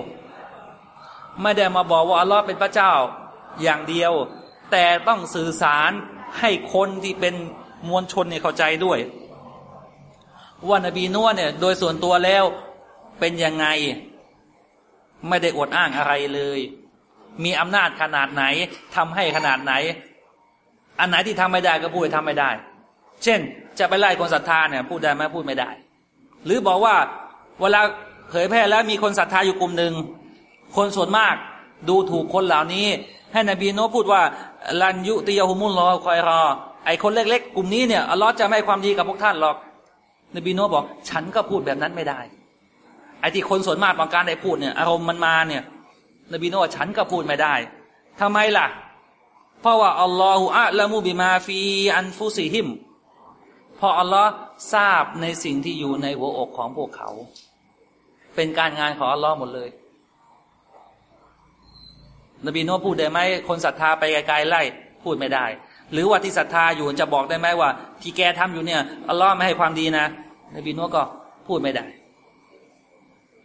ไม่ได้มาบอกว่าอัลลอฮ์เป็นพระเจ้าอย่างเดียว แต่ต้องสื่อสารให้คนที่เป็นมวลชนเนี่ยเข้าใจด้วย ว่านบีนัวเนี่ยโดยส่วนตัวแล้วเป็นยังไง ไม่ได้อวดอ้างอะไรเลย มีอำนาจขนาดไหนทำให้ขนาดไหน อันไหนที่ทำไม่ได้ก็พูดทำไม่ได้ เช่นจะไปไล่คนศรัทธาเนี่ยพูดได้ไหมพูดไม่ได้ หรือบอกว่าเวลาเผยแพร่แล้วมีคนศรัทธาอยู่กลุ่มหนึ่งคนส่วนมากดูถูกคนเหล่านี้ ให้นบีโนพูดว่าลันยุติยาหุมุลลอคอยรอ ไอคนเล็กๆ กลุ่มนี้เนี่ยอัลลอฮ์จะไม่ความดีกับพวกท่านหรอก นบีโนบอก ฉันก็พูดแบบนั้นไม่ได้ ไอที่คนส่วนมากต้องการได้พูดเนี่ยอารมณ์มันมาเนี่ย นบีโนฉันก็พูดไม่ได้ทำไมล่ะ เพราะว่าอัลลอฮฺอะละมูบิมาฟีอันฟุซิฮิม พออัลลอฮ์ทราบในสิ่งที่อยู่ในหัวอกของพวกเขา เป็นการงานของอัลลอฮ์หมดเลย นบีโนพูดได้ไหมคนศรัทธาไปไกลๆไล่พูดไม่ได้ หรือว่าที่ศรัทธาอยู่จะบอกได้ไหมว่า ที่แกทำอยู่เนี่ยอัลลอฮ์ไม่ให้ความดีนะ นบีโนก็พูดไม่ได้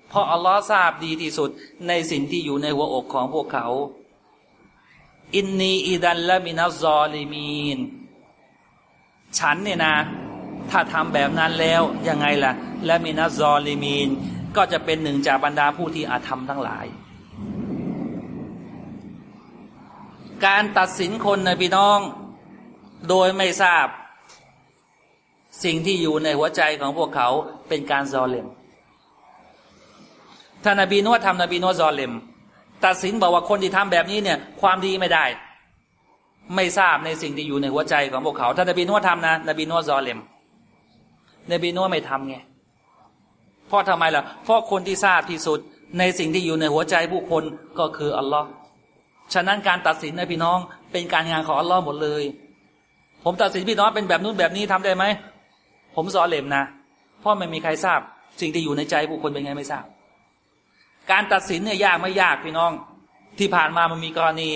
เพราะอัลลอฮ์ทราบดีที่สุดในสิ่งที่อยู่ในหัวอกของพวกเขาอินนีอิดันละมินัซอลิมีน ฉันเนี่ยนะ ถ้าทำแบบนั้นแล้วยังไงล่ะ และมินัซอลิมีน ก็จะเป็นหนึ่งจากบรรดาผู้ที่อาธรรมทั้งหลาย การตัดสินคนในพี่น้อง โดยไม่ทราบ สิ่งที่อยู่ในหัวใจของพวกเขาเป็นการซอเลมถ้านบีนวดทำนบีนวดซอเลมตัดสินบอกว่าคนที่ทำแบบนี้เนี่ย ความดีไม่ได้ ไม่ทราบในสิ่งที่อยู่ในหัวใจของพวกเขาถ้านบีนวดทำนะนบีนวดซอเลม นบีนวไม่ทำไงเพราะทำไมล่ะ เพราะคนที่ทราบที่สุดในสิ่งที่อยู่ในหัวใจผู้คนก็คืออัลลอฮ์ฉะนั้นการตัดสินนะพี่น้องเป็นการงานของอัลลอฮ์หมดเลย ผมตัดสินพี่น้องเป็นแบบนู้นแบบนี้ทำได้ไหม ผมสอนเลมนะ เพราะไม่มีใครทราบ สิ่งที่อยู่ในใจผู้คนเป็นไงไม่ทราบ การตัดสินเนี่ยยากไม่ยากพี่น้อง ที่ผ่านมามันมีกรณี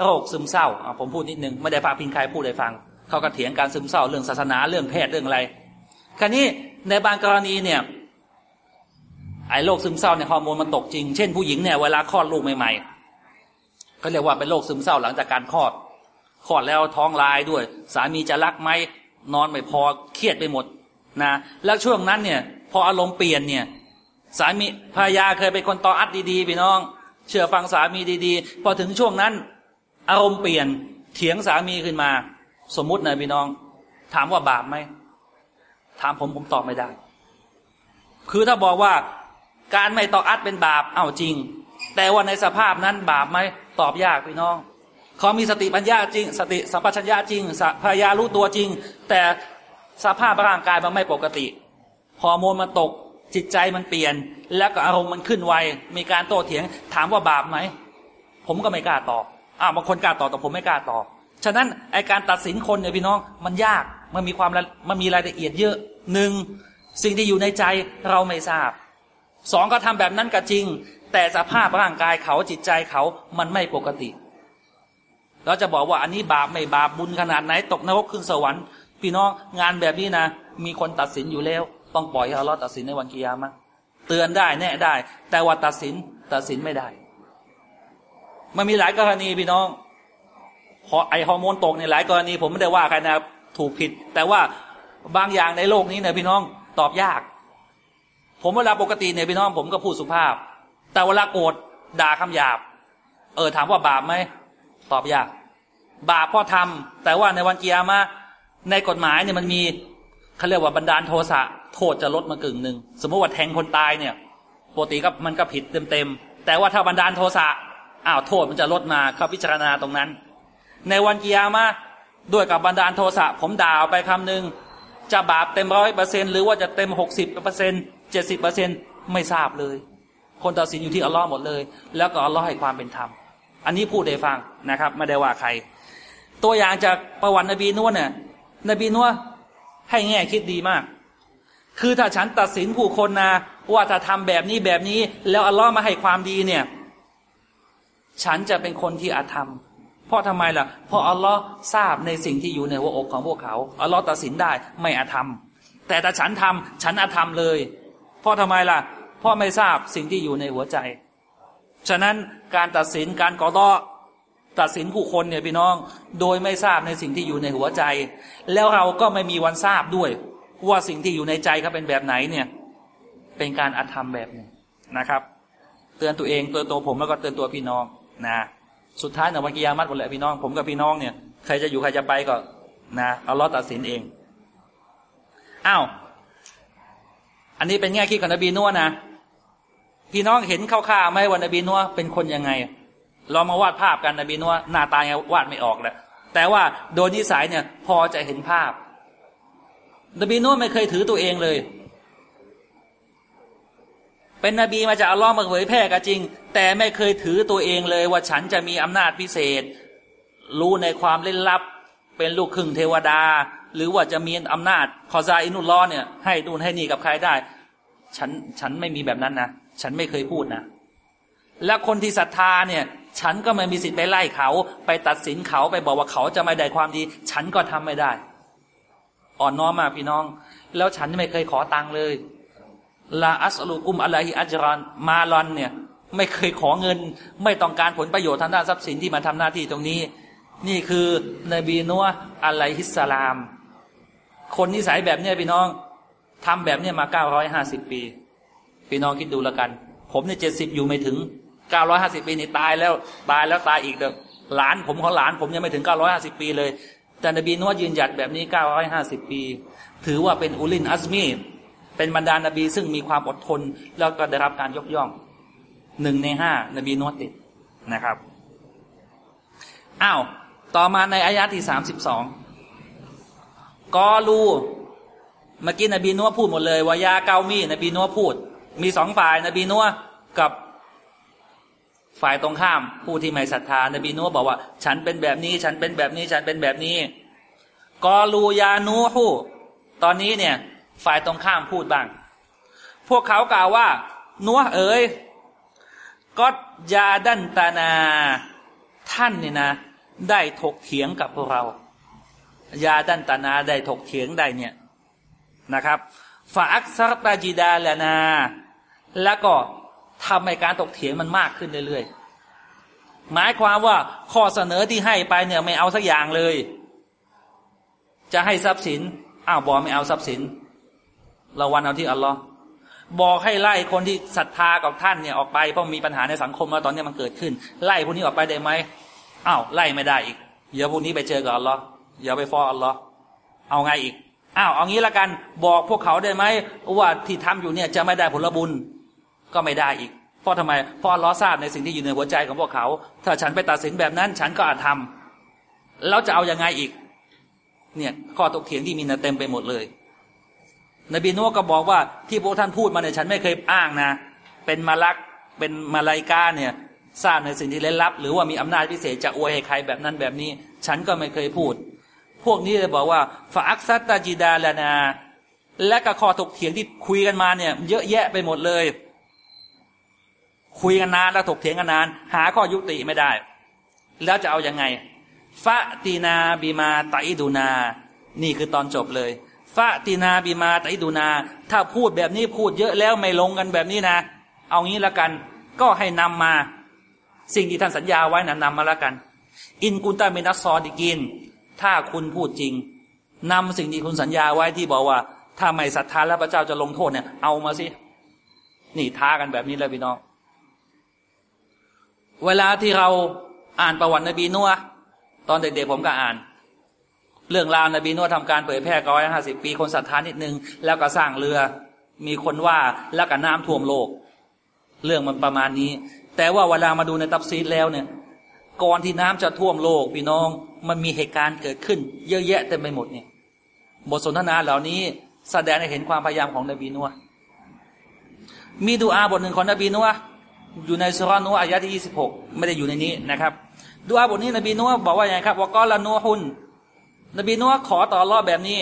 โรคซึมเศร้าผมพูดนิดนึงไม่ได้พาพิงใครพูดให้ฟัง เขาก็เถียงการซึมเศร้าเรื่องศาสนาเรื่องแพทย์เรื่องอะไร คราวนี้ในบางกรณีเนี่ยไอ้โรคซึมเศร้าเนี่ยฮอร์โมนมันตกจริง เช่นผู้หญิงเนี่ยเวลาคลอดลูกใหม่ๆเขาเรียกว่าเป็นโรคซึมเศร้าหลังจากการคลอดคลอดแล้วท้องลายด้วย สามีจะรักไหมนอนไม่พอเครียดไปหมดนะแล้วช่วงนั้นเนี่ยพออารมณ์เปลี่ยนเนี่ยสามีภรรยาเคยเป็นคนต่ออัดดีๆพี่น้อง เชื่อฟังสามีดีๆ พอถึงช่วงนั้น อารมณ์เปลี่ยนเถียงสามีขึ้นมา สมมุตินะพี่น้อง ถามว่าบาปไหม ถามผมผมตอบไม่ได้ คือถ้าบอกว่าการไม่ต่ออัดเป็นบาปเอ้าจริง แต่ว่าในสภาพนั้นบาปไหมตอบยากพี่น้องเขามีสติปัญญาจริง สติสัมปชัญญะจริงพยารู้ตัวจริง แต่สภาพร่างกายมันไม่ปกติฮอร์โมนมันตกจิตใจมันเปลี่ยน แล้วก็อารมณ์มันขึ้นไวมีการโต้เถียง ถามว่าบาปไหมผมก็ไม่กล้าตอบอ้าวบางคนกล้าตอบแต่ผมไม่กล้าตอบฉะนั้นไอการตัดสินคนเนี่ยพี่น้องมันยาก มันมีความมันมีรายละเอียดเยอะหนึ่งสิ่งที่อยู่ในใจเราไม่ทราบสองก็ทำแบบนั้นก็จริง แต่สภาพร่างกายเขาจิตใจเขามันไม่ปกติ เราจะบอกว่าอันนี้บาปไม่บาปบุญขนาดไหน ตกนรกขึ้นสวรรค์พี่น้องงานแบบนี้นะ มีคนตัดสินอยู่แล้ว ต้องปล่อยให้อัลลอฮ์ตัดสินในวันกิยามะเตือนได้แน่ได้ แต่ว่าตัดสินตัดสินไม่ได้ มันมีหลายกรณีพี่น้องพอไอฮอร์โมนตกในหลายกรณีผมไม่ได้ว่าใครนะ ถูกผิด แต่ว่าบางอย่างในโลกนี้เนี่ยพี่น้องตอบยาก ผมเวลาปกติเนี่ยพี่น้องผมก็พูดสุภาพ แต่เวลาโกรธด่าคำหยาบ เออถามว่าบาปไหมตอบยาก บาปพ่อทำแต่ว่าในวันเกียร์มาในกฎหมายเนี่ยมันมีเขาเรียกว่าบันดาลโทสะโทษจะลดมากึ่งหนึ่งสมมติว่าแทงคนตายเนี่ยปกติก็มันก็ผิดเต็มๆแต่ว่าถ้าบันดาลโทสะอ้าวโทษมันจะลดมาเขาพิจารณาตรงนั้น ในวันเกียร์มา ด้วยกับบันดาลโทสะผมด่าไปคำหนึ่งจะบาปเต็มร้อยเปอร์เซ็นหรือว่าจะเต็มหกสิบเปอร์เซ็นเจ็ดสิบเปอร์เซ็นไม่ทราบเลย คนตัดสินอยู่ที่อัลลอฮ์หมดเลย แล้วก็อัลลอฮ์ให้ความเป็นธรรม อันนี้พูดได้ฟังนะครับไม่ได้ว่าใคร ตัวอย่างจากประวัตินบีนัวเนี่ยนบีนัวให้แง่คิดดีมาก คือถ้าฉันตัดสินผู้คนนะว่าถ้าทำแบบนี้แบบนี้ แล้วอัลลอฮ์มาให้ความดีเนี่ย ฉันจะเป็นคนที่อาธรรม เพราะทำไมล่ะ เพราะอัลลอฮ์ทราบในสิ่งที่อยู่ในหัวอกของพวกเขา อัลลอฮ์ตัดสินได้ไม่อาธรรม แต่ถ้าฉันทำฉันอาธรรมเลย เพราะทำไมล่ะ เพราะไม่ทราบสิ่งที่อยู่ในหัวใจ ฉะนั้นการตัดสินการกอดอตัดสินผู้คนเนี่ยพี่น้อง โดยไม่ทราบในสิ่งที่อยู่ในหัวใจ แล้วเราก็ไม่มีวันทราบด้วย ว่าสิ่งที่อยู่ในใจเขาเป็นแบบไหนเนี่ย เป็นการอาธรรมแบบหนึ่งนะครับ เตือนตัวเองเตือนตัวผมแล้วก็เตือนตัวพี่น้องนะ สุดท้ายในวันกิยามัตหมดเลยพี่น้อง ผมกับพี่น้องเนี่ยใครจะอยู่ใครจะไปก็นะเอาล้อตัดสินเองอ้าวอันนี้เป็นแง่คิดของนบีนัวนะพี่น้องเห็นข้าวๆไหมว่านบีนัวเป็นคนยังไงลองมาวาดภาพกันนบีนัวหน้าตาไงวาดไม่ออกแหละแต่ว่าโดยนิสัยเนี่ย พอจะเห็นภาพ นบีนัวไม่เคยถือตัวเองเลย เป็นนบีมาจากอัลลอฮ์มาเผยแพร่ก็จริง แต่ไม่เคยถือตัวเองเลยว่าฉันจะมีอำนาจพิเศษ รู้ในความเล่นลับ เป็นลูกครึ่งเทวดา หรือว่าจะมีอำนาจคอซาอินุลลอเนี่ย ให้ดูนให้นี่กับใครได้ ฉันฉันไม่มีแบบนั้นนะฉันไม่เคยพูดนะ และคนที่ศรัทธาเนี่ย ฉันก็ไม่มีสิทธิ์ไปไล่เขา ไปตัดสินเขาไปบอกว่าเขาจะไม่ได้ความดี ฉันก็ทำไม่ได้ อ่อนน้อมมากพี่น้อง แล้วฉันไม่เคยขอตังค์เลยลาอัสลูกุมอะลัยฮิอัจรอนมาลอนเนี่ย ไม่เคยขอเงิน ไม่ต้องการผลประโยชน์ทางด้านทรัพย์สินที่มาทำหน้าที่ตรงนี้ นี่คือนบีนัวอะลัยฮิสลาม คนนิสัยแบบเนี้ยพี่น้องทำแบบเนี้ยมาเก้าร้อยห้าสิบปี พี่น้องคิดดูแล้วกัน ผมเนี่ยเจ็ดสิบอยู่ไม่ถึงเก้าร้อยห้าสิบปีนี่ตายแล้วตายแล้วตายอีกเด้อหลานผมของหลานผมยังไม่ถึงเก้าร้อยห้าสิบปีเลย แต่นบีนัวยืนหยัดแบบนี้เก้าร้อยห้าสิบปี ถือว่าเป็นอุลินอัซมีเป็นบรรดานบีซึ่งมีความอดทนแล้วก็ได้รับการยกย่อง หนึ่งในห้านบีนัวติดนะครับอ้าวต่อมาในอายะที่สามสิบสองกอลูเมื่อกี้นบีนัวพูดหมดเลยวายาเกามีนบีนัวพูด มีสองฝ่ายนบีนัวกับฝ่ายตรงข้าม ผู้ที่ไม่ศรัทธานบีนัวบอกว่า ฉันเป็นแบบนี้ ฉันเป็นแบบนี้ ฉันเป็นแบบนี้กอลูยานูฮูตอนนี้เนี่ย ฝ่ายตรงข้ามพูดบ้าง พวกเขากล่าวว่า นัวเอ๋ย ก็ยาดันตานา ท่านเนี่ยนะ ได้ถกเถียงกับพวกเรา ยาดันตานาได้ถกเถียงได้เนี่ยนะครับฝาอักซัรตาจิดาลนา แล้วก็ทำให้การตกเถียงมันมากขึ้นเรื่อยๆ หมายความว่าข้อเสนอที่ให้ไปเนี่ยไม่เอาสักอย่างเลย จะให้ทรัพย์สินอ้าวบอกไม่เอาทรัพย์สิน เราวันเอาที่อัลลอฮ์ บอกให้ไล่คนที่ศรัทธากับท่านเนี่ยออกไปเพราะมีปัญหาในสังคมว่าตอนนี้มันเกิดขึ้น ไล่พวกนี้ออกไปได้ไหมอ้าวไล่ไม่ได้อีกเดี๋ยวพวกนี้ไปเจอกับอัลลอฮ์อย่าไปฟ้องอัลลอฮ์เอาไงอีกอ้าวเอางี้ละกันบอกพวกเขาได้ไหมว่าที่ทำอยู่เนี่ยจะไม่ได้ผลบุญก็ไม่ได้อีก เพราะทำไมเพราะล้อทราบในสิ่งที่อยู่ในหัวใจของพวกเขา ถ้าฉันไปตัดสินแบบนั้น ฉันก็อาจทำแล้วจะเอาอยัางไงอีก เนี่ยข้อตกเถียงที่มีนะเต็มไปหมดเลย นบีนัวก็บอกว่าที่พวกท่านพูดมาเนี่ยฉันไม่เคยอ้างนะ เป็นมาลักเป็นมาลายกาเนี่ยทราบในสิ่งที่เล่นลับ หรือว่ามีอำนาจพิเศษจะอวยให้ใครแบบนั้นแบบนี้ ฉันก็ไม่เคยพูด พวกนี้เลยบอกว่าฟาอักซัตตาจิดาลานา และก็ข้อถกเถียงที่คุยกันมาเนี่ย เยอะแยะไปหมดเลย คุยกันนานแล้วถกเถียงกันนาน หาข้อยุติไม่ได้ แล้วจะเอาอยัางไงฟะตีนาบิมาไตดูนา นี่คือตอนจบเลย ฟะตีนาบิมาไตดูนา ถ้าพูดแบบนี้พูดเยอะแล้วไม่ลงกันแบบนี้นะ เอางี้ละกัน ก็ให้นำมา สิ่งที่ท่านสัญญาไว้นะนำมาละกัน อินกุนตาเมนัสซอดิกิน ถ้าคุณพูดจริงนำสิ่งที่คุณสัญญาไว้ที่บอกว่า ถ้าไม่ศรัทธาแล้วพระเจ้าจะลงโทษเนี่ย เอามาสิ นี่ท้ากันแบบนี้เลยพี่น้อง เวลาที่เราอ่านประวัตินบีนัวตอนเด็กๆผมก็อ่าน เรื่องราวนบีนัวทำการเผยแพร่ก้อยห้าสิบปีคนศรัทธานิดนึง แล้วก็สร้างเรือ มีคนว่าแล้วก็น้ำท่วมโลก เรื่องมันประมาณนี้ แต่ว่าเวลามาดูในตับซีดแล้วเนี่ย ก่อนที่น้ำจะท่วมโลกพี่น้องมันมีเหตุการณ์เกิดขึ้น เยอะแยะเต็มไปหมดเนี่ย บทสนทนาเหล่านี้แสดงให้เห็นความพยายามของนบีนัวมีดูอาบทหนึ่งของนบีนัวอยู่ในสุรานัวอายะที่ยี่สิบหกไม่ได้อยู่ในนี้นะครับดูอาบทนี้นบีนัวบอกว่าอย่างไรครับว่ากอละนัวฮุน นบีนัวขอต่อรอบแบบนี้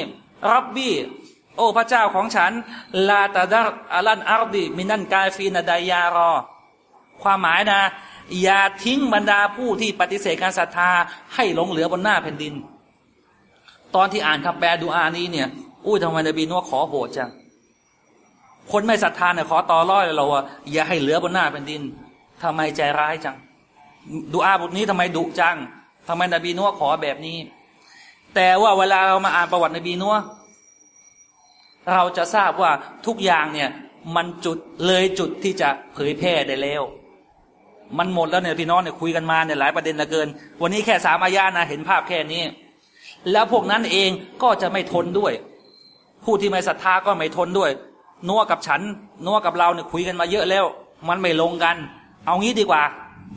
رب โอ้พระเจ้าของฉัน لا تذر على الأرض من الكافرين ديارا ความหมายนะ อย่าทิ้งบรรดาผู้ที่ปฏิเสธการศรัทธาให้หลงเหลือบนหน้าแผ่นดิน ตอนที่อ่านคำแปลดูอานี้เนี่ย อุ้ยทำไมนบีนัวขอโหดจัง คนไม่ศรัทธาเนี่ยขอต่ออัลลอฮ์ว่าอย่าให้เหลือบนหน้าแผ่นดินทำไมใจร้ายจังดุอาบทนี้ทำไมดุจังทำไมนบีนัวขอแบบนี้ แต่ว่าเวลาเรามาอ่านประวัตินบีนัวเราจะทราบว่าทุกอย่างเนี่ยมันจุดเลยจุดที่จะเผยแพร่ได้แล้ว มันหมดแล้วเนี่ยพี่น้องเนี่ยคุยกันมาเนี่ยหลายประเด็นเหลือเกิน วันนี้แค่สามอายานะเห็นภาพแค่นี้ แล้วพวกนั้นเองก็จะไม่ทนด้วย ผู้ที่ไม่ศรัทธาก็ไม่ทนด้วย นัวกับฉัน นัวกับเราเนี่ยคุยกันมาเยอะแล้ว มันไม่ลงกัน เอางี้ดีกว่า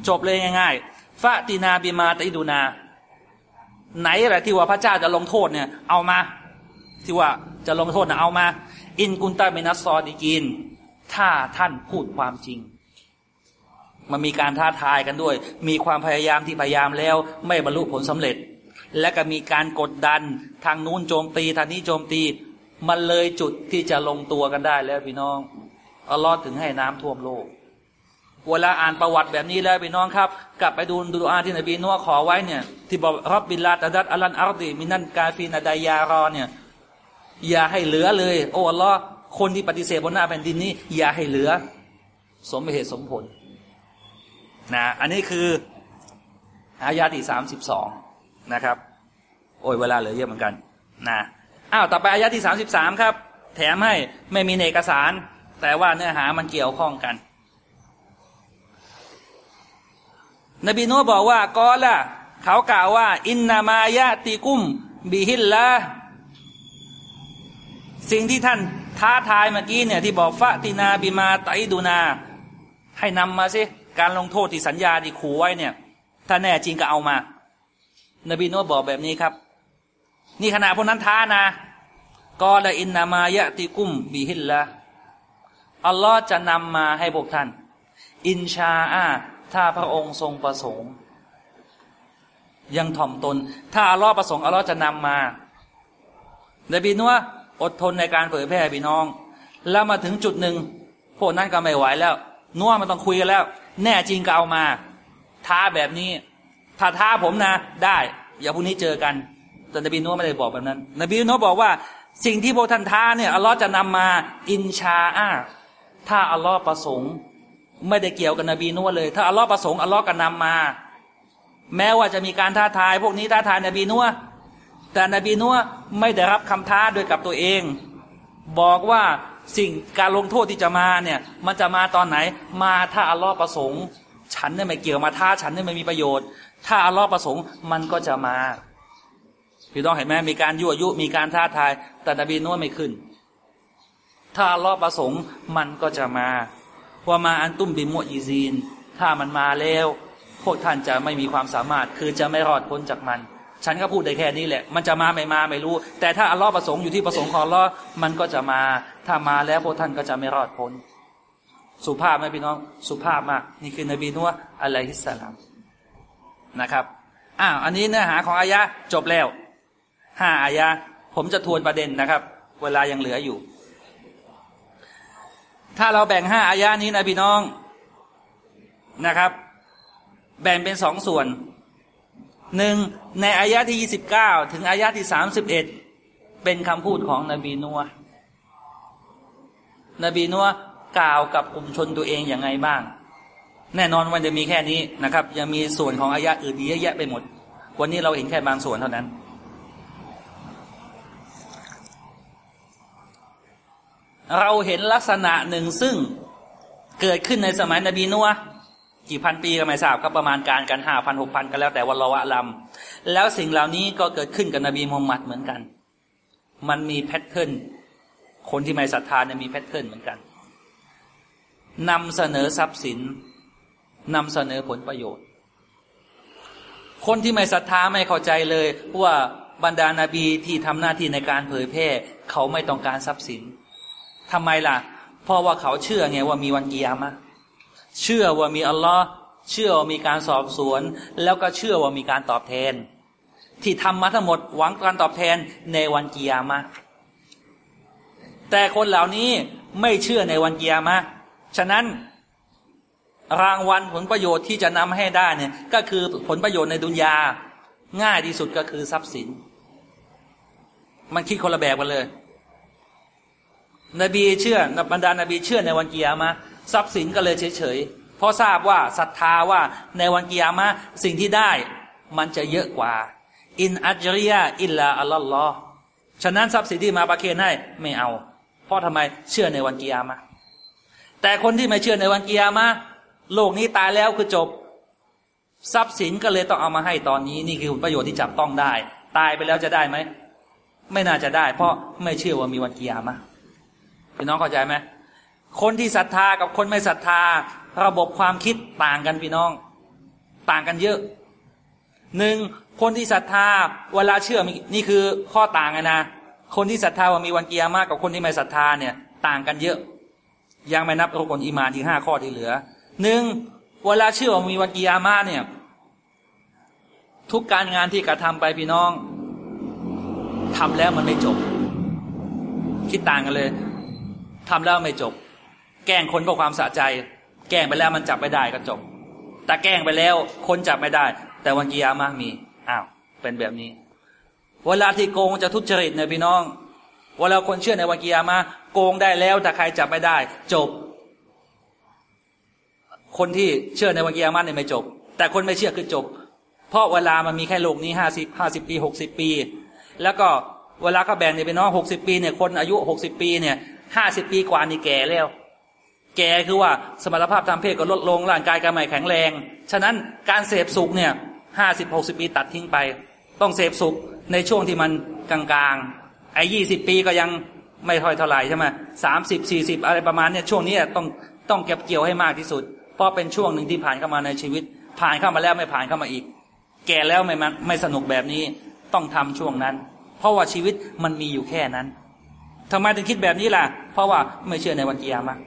จบเลยง่ายๆฟาตินาบิมาติดูนา ไหนแหละที่ว่าพระเจ้าจะลงโทษเนี่ย เอามา ที่ว่าจะลงโทษนะเอามา อินกุนตาเมนัสซอดีกิน ถ้าท่านพูดความจริง มันมีการท้าทายกันด้วย มีความพยายามที่พยายามแล้ว ไม่บรรลุผลสำเร็จ และก็มีการกดดันทางนู้นโจมตีทางนี้โจมตี มันเลยจุดที่จะลงตัวกันได้แล้วพี่น้องอัลลอฮ์ถึงให้น้ำท่วมโลก เวลาอ่านประวัติแบบนี้แล้วพี่น้องครับ กลับไปดูดูอาที่นบีนัวขอไว้เนี่ย ที่บอกรับบิลลาตดัดอัลันอัลดีมินันกาฟีนาดายารอเนี่ย อย่าให้เหลือเลย โอ้อัลลอฮ์คนที่ปฏิเสธบนหน้าแผ่นดินนี้ อย่าให้เหลือ สมเหตุสมผลนะอันนี้คืออายาที่สามสิบสองนะครับ โอ้ยเวลาเหลือเยอะเหมือนกันนะอ้าวต่อไปอายะที่สามสิบสามครับ แถมให้ไม่มีเอกสาร แต่ว่าเนื้อหามันเกี่ยวข้องกัน นบีนัวบอกว่าก็ละเขากล่าวว่า อินนามายะติกุมบิฮิลละสิ่งที่ท่านท้าทายเมื่อกี้เนี่ยที่บอกฟะตินาบิมาไตดูนา ให้นำมาสิการลงโทษที่สัญญาที่ขู่ไว้เนี่ย ถ้าแน่จริงก็เอามา นบีนัวบอกแบบนี้ครับ นี่ขณะพวกนั้นท้านะกอละอินนามายะติกุมบิฮิลละอัลลอฮ์จะนำมาให้พวกท่าน อินชาอา ถ้าพระองค์ทรงประสงค์ ยังถ่อมตน ถ้าอัลลอฮ์ประสงค์อัลลอฮ์จะนำมาในบีนัวอดทนในการเผยแพร่พี่น้อง แล้วมาถึงจุดหนึ่งพวกนั้นก็ไม่ไหวแล้วนัวมันต้องคุยกันแล้ว แน่จริงก็เอามา ท้าแบบนี้ ถ้าท้าผมนะ ได้อย่าพรุ่งนี้เจอกันแต่นบีนัวไม่ได้บอกแบบนั้น นบีนัวบอกว่า สิ่งที่พวกท่านท้าเนี่ยอัลลอฮ์จะนำมาอินชาอาถ้าอัลลอฮ์ประสงค์ ไม่ได้เกี่ยวกับนบีนัวเลย ถ้าอัลลอฮ์ประสงค์อัลลอฮ์ก็นำมา แม้ว่าจะมีการท้าทาย พวกนี้ท้าทายนบีนัวแต่นบีนัวไม่ได้รับคำท้าโดยกับตัวเอง บอกว่าสิ่งการลงโทษที่จะมาเนี่ย มันจะมาตอนไหน มาถ้าอัลลอฮ์ประสงค์ ฉันเนี่ยไม่เกี่ยวมาท้าฉันเนี่ยไม่มีประโยชน์ ถ้าอัลลอฮ์ประสงค์มันก็จะมาพี่ต้องเห็นไหมมีการยั่วยุมีการท้าทาย แต่นบีนัวไม่ขึ้น ถ้าอัลลอฮ์ประสงค์มันก็จะมา وما أنتم بمعجزين ถ้ามันมาแล้ว พวกท่านจะไม่มีความสามารถ คือจะไม่รอดพ้นจากมัน ฉันก็พูดได้แค่นี้แหละ มันจะมาไม่มาไม่รู้ แต่ถ้าอัลลอฮ์ประสงค์อยู่ที่ประสงค์ของอัลลอฮ์มันก็จะมา ถ้ามาแล้วพวกท่านก็จะไม่รอดพ้น สุภาพไหมพี่น้อง สุภาพมาก นี่คือนบีนัวอะลัยฮิสสลามนะครับ อ้าว อันนี้เนื้อหาของอายะจบแล้ว ห้าอายะ ผมจะทวนประเด็นนะครับ เวลายังเหลืออยู่ ถ้าเราแบ่งห้าอายะนี้นะพี่น้องนะครับ แบ่งเป็นสองส่วนหนึ่งในอายะที่ยี่สิบเก้าถึงอายะที่สามสิบเอ็ดเป็นคำพูดของนบีนัวนบีนัวกล่าวกับกลุ่มชนตัวเองอย่างไงบ้าง แน่นอนมันจะมีแค่นี้นะครับ ยังมีส่วนของอายะอื่นเยอะแยะไปหมด วันนี้เราเห็นแค่บางส่วนเท่านั้น เราเห็นลักษณะหนึ่งซึ่งเกิดขึ้นในสมัยนบีนัวกี่พันปีก็ไม่ทราบก็ประมาณการกันห้าพันหกพันกันแล้วแต่วันละวะลำแล้วสิ่งเหล่านี้ก็เกิดขึ้นกับนบีมุฮัมมัดเหมือนกัน มันมีแพทเทิร์นคนที่ไม่ศรัทธาเนี่ยมีแพทเทิร์นเหมือนกันนำเสนอทรัพย์สินนำเสนอผลประโยชน์ คนที่ไม่ศรัทธาไม่เข้าใจเลยว่าบรรดานาบีที่ทำหน้าที่ในการเผยแพร่เขาไม่ต้องการทรัพย์สิน ทำไมล่ะ เพราะว่าเขาเชื่อไงว่ามีวันเกียรมะเชื่อว่ามีอัลลอฮ์เชื่อว่ามีการสอบสวน แล้วก็เชื่อว่ามีการตอบแทน ที่ทำมาทั้งหมดหวังการตอบแทนในวันเกียรมะแต่คนเหล่านี้ไม่เชื่อในวันเกียรมะฉะนั้นรางวัลผลประโยชน์ที่จะนำให้ได้เนี่ยก็คือผลประโยชน์ในดุนยา ง่ายที่สุดก็คือทรัพย์สิน มันคิดคนละแบบกันเลย นบีเชื่อบรรดานบีเชื่อในวันเกียรมาทรัพย์สินก็เลยเฉยๆเพราะทราบว่าศรัทธาว่าในวันเกียรมาสิ่งที่ได้มันจะเยอะกว่า อินอัจริยาอิลลาอัลลอฮ์ฉะนั้นทรัพย์สินที่มาประเคนให้ไม่เอา เพราะทำไมเชื่อในวันเกียรมาแต่คนที่ไม่เชื่อในวันเกียรมาโลกนี้ตายแล้วคือจบ ทรัพย์สินก็เลยต้องเอามาให้ตอนนี้นี่คือประโยชน์ที่จับต้องได้ ตายไปแล้วจะได้ไหมไม่น่าจะได้ เพราะไม่เชื่อว่ามีวันกิยามะ พี่น้องเข้าใจไหมคนที่ศรัทธากับคนไม่ศรัทธา ระบบความคิดต่างกันพี่น้อง ต่างกันเยอะหนึ่งคนที่ศรัทธาเวลาเชื่อนี่คือข้อต่างไงนะคนที่ศรัทธาว่ามีวันเกิยามะกับคนที่ไม่ศรัทธาเนี่ยต่างกันเยอะ ยังไม่นับรุกลอิมานที่ห้าข้อที่เหลือหนึ่งเวลาเชื่อว่ามีวันกิยามาเนี่ย ทุกการงานที่กระทำไปพี่น้องทำแล้วมันไม่จบ คิดต่างกันเลย ทำแล้วไม่จบ แกล้งคนก็ความสะใจ แกล้งไปแล้วมันจับไม่ได้ก็จบ แต่แกล้งไปแล้วคนจับไม่ได้ แต่วันกิยามากมีอ้าวเป็นแบบนี้ เวลาที่โกงจะทุจริตเนี่ยพี่น้องเวลาคนเชื่อในวันกิยามาโกงได้แล้วแต่ใครจับไม่ได้ จบ คนที่เชื่อในวันกิยามันเนี่ยไม่จบ แต่คนไม่เชื่อคือจบ เพราะเวลามันมีแค่โลกนี้ห้าสิบห้าสิบปีหกสิบปี แล้วก็เวลาเขาแบ่งเนี่ยเป็นน้องหกสิบปีเนี่ยคนอายุหกสิบปีเนี่ย ห้าสิบปีกว่านี่แก่แล้ว แก่คือว่าสมรรถภาพทางเพศก็ลดลงร่างกายการใหม่แข็งแรง ฉะนั้นการเสพสุขเนี่ยห้าสิบหกสิบปีตัดทิ้งไป ต้องเสพสุขในช่วงที่มันกลางๆไอ้ยี่สิบปีก็ยังไม่ค่อยเท่าไหร่ใช่ไหมสามสิบสี่สิบอะไรประมาณเนี่ยช่วงนี้ต้องต้องเก็บเกี่ยวให้มากที่สุด เพราะเป็นช่วงหนึ่งที่ผ่านเข้ามาในชีวิต ผ่านเข้ามาแล้วไม่ผ่านเข้ามาอีก แก่แล้วไม่ไม่สนุกแบบนี้ต้องทำช่วงนั้น เพราะว่าชีวิตมันมีอยู่แค่นั้น ทำไมถึงคิดแบบนี้ล่ะ เพราะว่าไม่เชื่อในวันกิยามะ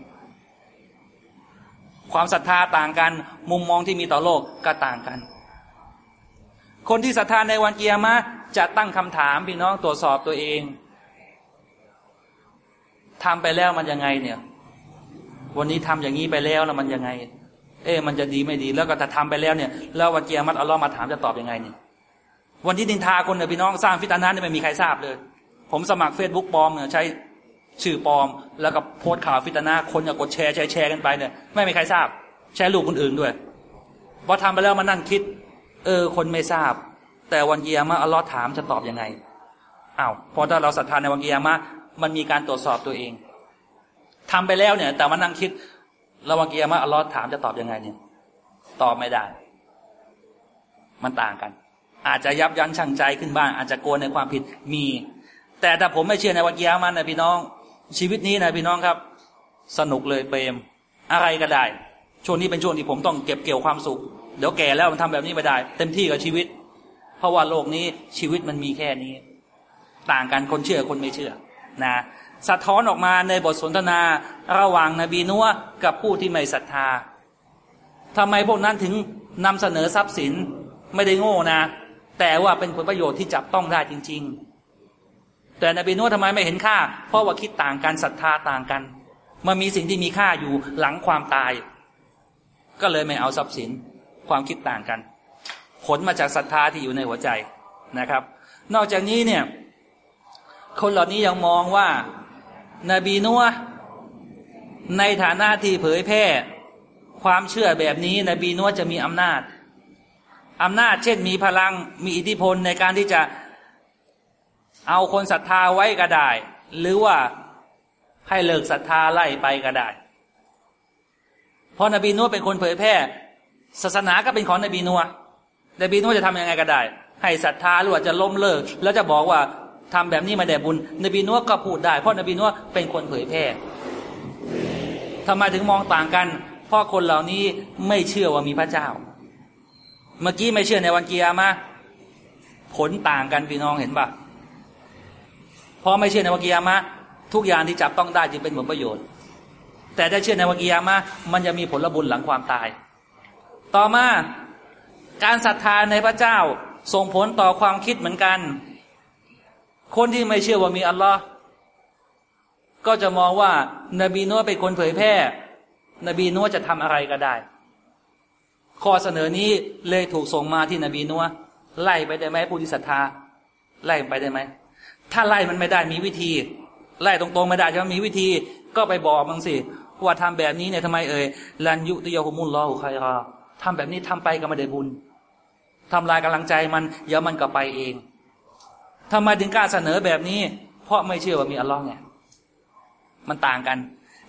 ความศรัทธาต่างกัน มุมมองที่มีต่อโลกก็ต่างกัน คนที่ศรัทธาในวันกิยามะจะตั้งคำถามพี่น้องตรวจสอบตัวเองทำไปแล้วมันยังไงเนี่ย วันนี้ทำอย่างนี้ไปแล้วแล้วมันยังไง เอ๊มันจะดีไม่ดี แล้วก็ถ้าทำไปแล้วเนี่ย แล้ววันเกียรติอัลลอฮ์มาถามจะตอบยังไงเนี่ยวันที่ดินทาคนเนี่ยพี่น้องสร้างฟิตานาเนี่ยไม่มีใครทราบเลย ผมสมัครเฟซบุ๊กปลอมเนี่ยใช้ชื่อปลอม แล้วก็โพสข่าวฟิตนาคนจะกดแชร์แชร์แชร์กันไปเนี่ยไม่มีใครทราบ แชร์ลูกคนอื่นด้วยพอทำไปแล้วมานั่งคิด เออ คนไม่ทราบ แต่วันเกียรติอัลลอฮ์ถามจะตอบยังไงอ้าวพอถ้าเราศรัทธาในวันเกียรติมันมีการตรวจสอบตัวเองทำไปแล้วเนี่ย แต่มานั่งคิดระวังเกียร์มาอัลลอฮ์ถามจะตอบยังไงเนี่ย ตอบไม่ได้ มันต่างกัน อาจจะยับยั้งชั่งใจขึ้นบ้างอาจจะโกนในความผิดมี แต่ถ้าผมไม่เชื่อในวันกียร์มันนะพี่น้อง ชีวิตนี้นะพี่น้องครับ สนุกเลยเปรมอะไรก็ได้ ช่วงนี้เป็นช่วงที่ผมต้องเก็บเกี่ยวความสุข เดี๋ยวแก่แล้วมันทำแบบนี้ไม่ได้ เต็มที่กับชีวิต เพราะว่าโลกนี้ชีวิตมันมีแค่นี้ ต่างกันคนเชื่อคนไม่เชื่อนะสะท้อนออกมาในบทสนทนาระหว่างนบีนัวกับผู้ที่ไม่ศรัทธาทำไมพวกนั้นถึงนำเสนอทรัพย์สินไม่ได้โง่นะ แต่ว่าเป็นผลประโยชน์ที่จับต้องได้จริง ๆ แต่นบีนัวทำไมไม่เห็นค่า เพราะว่าคิดต่างกันศรัทธาต่างกัน มันมีสิ่งที่มีค่าอยู่หลังความตาย ก็เลยไม่เอาทรัพย์สิน ความคิดต่างกัน ผลมาจากศรัทธาที่อยู่ในหัวใจนะครับ นอกจากนี้เนี่ย คนเหล่านี้ยังมองว่านาบีนัวในฐานะที่เผยแพร่ความเชื่อแบบนี้นบีนัวจะมีอำนาจอำนาจเช่นมีพลังมีอิทธิพลในการที่จะ เอาคนศรัทธาไว้ก็ได้ หรือว่าให้เลิกศรัทธาไล่ไปก็ได้ เพราะนบีนัวเป็นคนเผยแพร่ ศาสนาก็เป็นของนบีนัวนบีนัวจะทำยังไงก็ได้ ให้ศรัทธาหรือว่าจะล้มเลิก แล้วจะบอกว่าทำแบบนี้มาแด่บุญ นบีนัวก็พูดได้ เพราะนบีนัวเป็นคนเผยแพร่ทำไมถึงมองต่างกัน เพราะคนเหล่านี้ไม่เชื่อว่ามีพระเจ้า เมื่อกี้ไม่เชื่อในวันเกียร์มาผลต่างกันพี่น้องเห็นปะ พอไม่เชื่อในวันกียร์มาทุกอย่างที่จับต้องได้จึงเป็นผลประโยชน์ แต่ถ้าเชื่อในวันกียร์มามันจะมีผลบุญหลังความตาย ต่อมาการศรัทธาในพระเจ้าส่งผลต่อความคิดเหมือนกัน คนที่ไม่เชื่อว่ามีอัลลอฮ์ก็จะมองว่านบีนัวเป็นคนเผยแพร่ นบีนัวจะทำอะไรก็ได้ ข้อเสนอนี้เลยถูกส่งมาที่นบีนัวไล่ไปได้ไหมผู้ที่ศรัทธาไล่ไปได้ไหม ถ้าไล่มันไม่ได้มีวิธี ไล่ตรงๆไม่ได้จะมีวิธีก็ไปบอกมังสิว่าทำแบบนี้เนี่ยทำไมเอ่ยลันยุติยาหุมุลลอหุใครรอทำแบบนี้ทำไปก็ไม่ได้บุญทำลายกำลังใจมันเดี๋ยวมันก็ไปเองทำไมถึงกล้าเสนอแบบนี้ เพราะไม่เชื่อว่ามีอัลลอฮ์ไงมันต่างกัน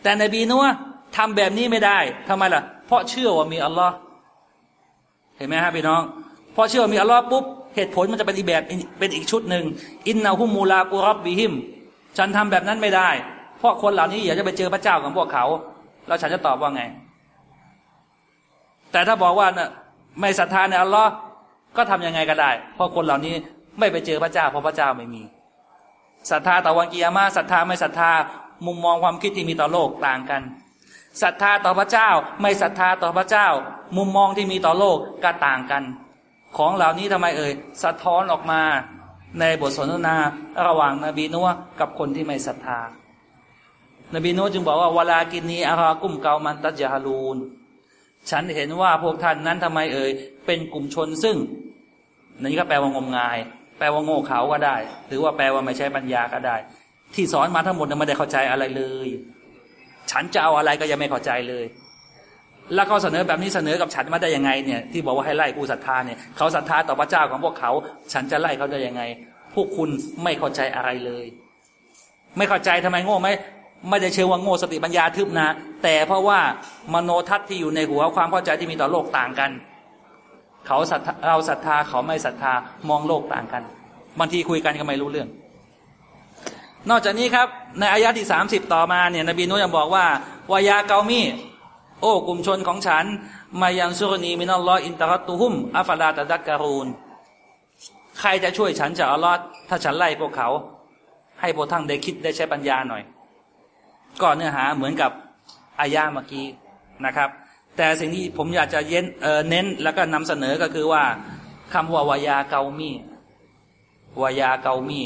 แต่ในบีนัวทำแบบนี้ไม่ได้ทำไมล่ะ เพราะเชื่อว่ามีอัลลอฮ์เห็นไหมฮะพี่น้องพอเชื่อว่ามีอัลลอฮ์ปุ๊บ เหตุผลมันจะเป็นอีกแบบเป็นอีกชุดหนึ่งอินนาฮุมูลากุรับบิฮิม ฉันทำแบบนั้นไม่ได้ เพราะคนเหล่านี้อยากจะไปเจอพระเจ้าของพวกเขา แล้วฉันจะตอบว่าไง แต่ถ้าบอกว่าไม่ศรัทธาในอัลลอฮ์ก็ทํำยังไงก็ได้ เพราะคนเหล่านี้ไม่ไปเจอพระเจ้า เพราะพระเจ้าไม่มีศรัทธาต่อวันกิยามาศรัทธาไม่ศรัทธามุมมองความคิดที่มีต่อโลกต่างกันศรัทธาต่อพระเจ้า ไม่ศรัทธาต่อพระเจ้า มุมมองที่มีต่อโลกก็ต่างกัน ของเหล่านี้ทำไมเอ่ยสะท้อนออกมาในบทสนทนาระหว่างนบีนัวกับคนที่ไม่ศรัทธา นบีนัวจึงบอกว่าวลากินนีอารากุมเกามันตัจยาลูนฉันเห็นว่าพวกท่านนั้นทำไมเอ่ยเป็นกลุ่มชนซึ่งนี่ก็แปลว่างมงาย แปลว่าโง่เขาก็ได้ หรือว่าแปลว่าไม่ใช่ปัญญาก็ได้ ที่สอนมาทั้งหมดไม่ได้เข้าใจอะไรเลย ฉันจะเอาอะไรก็ยังไม่เข้าใจเลย แล้วเขาเสนอแบบนี้เสนอกับฉันมาได้ยังไงเนี่ยที่บอกว่าให้ไล่ผู้ศรัทธาเนี่ยเขาศรัทธาต่อพระเจ้าของพวกเขา ฉันจะไล่เขาได้ยังไง พวกคุณไม่เข้าใจอะไรเลย ไม่เข้าใจทำไมโง่ไหมไม่ได้เชื่อว่าโง่สติปัญญาทึบนะ แต่เพราะว่ามโนทัศน์ที่อยู่ในหัวความเข้าใจที่มีต่อโลกต่างกัน เขาศรัทธาเราศรัทธาเขาไม่ศรัทธามองโลกต่างกันบางทีคุยกันก็ไม่รู้เรื่อง นอกจากนี้ครับในอายะที่สามสิบต่อมาเนี่ยนบีนุยังบอกว่าวายาเกามี โอ้กลุ่มชนของฉัน มายังซุรนีมินัลลอฮอินตะรัตุฮุมอัฟลาตะดักการูนใครจะช่วยฉันจากอัลลอฮ์ถ้าฉันไล่พวกเขา ให้พวกท่านได้คิดได้ใช้ปัญญาหน่อย ก็เนื้อหาเหมือนกับอายาเมื่อกี้นะครับ แต่สิ่งที่ผมอยากจะเย็นเน้นแล้วก็นำเสนอก็คือว่าคำว่าวายาเกามีวายาเกามี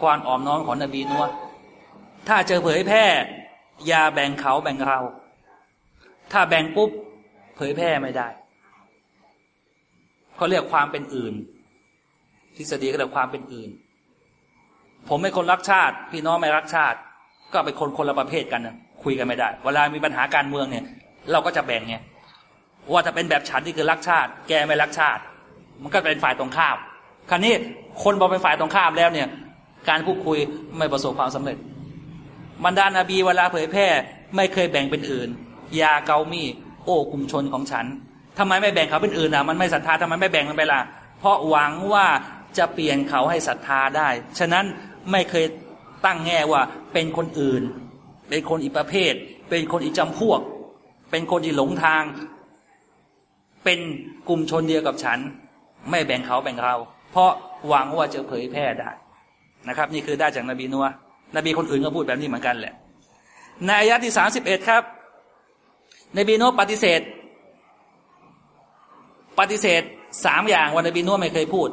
ความอ่อมน้อมของนบีนัวถ้าเจอเผยแพร่ยาแบ่งเขาแบ่งเรา ถ้าแบ่งปุ๊บ เผยแพร่ไม่ได้เขาเรียกความเป็นอื่น ทฤษฎีก็เรียกความเป็นอื่น ผมเป็นคนรักชาติ พี่น้องไม่รักชาติ ก็เป็นคนคนละประเภทกันนะคุยกันไม่ได้ เวลามีปัญหาการเมืองเนี่ย เราก็จะแบ่งไงว่าจะเป็นแบบฉันที่คือรักชาติ แกไม่รักชาติ มันก็เป็นฝ่ายตรงข้ามคราวนี้คนบอกเป็นฝ่ายตรงข้ามแล้วเนี่ย การพูดคุยไม่ประสบความสำเร็จบรรดานาบีเวลาเผยแพร่ ไม่เคยแบ่งเป็นอื่น ยาเกามีโอ้กลุ่มชนของฉันทำไมไม่แบ่งเขาเป็นอื่นอะมันไม่ศรัทธาทำไมไม่แบ่งมันไปล่ะ เพราะหวังว่าจะเปลี่ยนเขาให้ศรัทธาได้ ฉะนั้นไม่เคยตั้งแง่ว่าเป็นคนอื่น เป็นคนอีกประเภท เป็นคนอีกจำพวก เป็นคนที่หลงทาง เป็นกลุ่มชนเดียวกับฉัน ไม่แบ่งเขาแบ่งเราเพราะหวังว่าจะเผยแพร่ได้นะครับ นี่คือได้จากนบีนัวนบีคนอื่นก็พูดแบบนี้เหมือนกันแหละในอายะที่สามสิบเอ็ดครับ นบีนัวปฏิเสธ ปฏิเสธสามอย่างว่านบีนัวไม่เคยพูด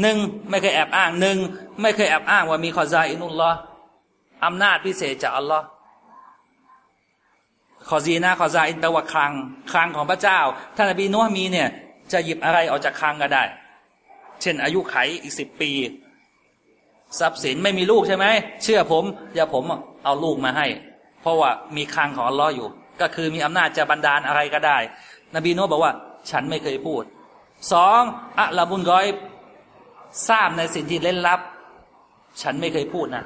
หนึ่งไม่เคยแอบอ้างหนึ่งไม่เคยแอบอ้างว่ามีขอซาอินุลลอฮ์อำนาจพิเศษจากอัลลอฮ์ขอซีนาขอซาอินแปลว่าคลังคลังของพระเจ้าท่านอบีนัวมีเนี่ย จะหยิบอะไรออกจากคลังก็ได้ เช่นอายุไขอีกสิบปี ทรัพย์สินไม่มีลูกใช่ไหมเชื่อผมอย่าผมเอาลูกมาให้ เพราะว่ามีคลังของอัลลอฮ์อยู่ ก็คือมีอำนาจจะบันดาลอะไรก็ได้ นบีโนบอกว่า ฉันไม่เคยพูดสองอะลาบุนกอยทราบในสิ่งที่เล่นลับ ฉันไม่เคยพูดนะ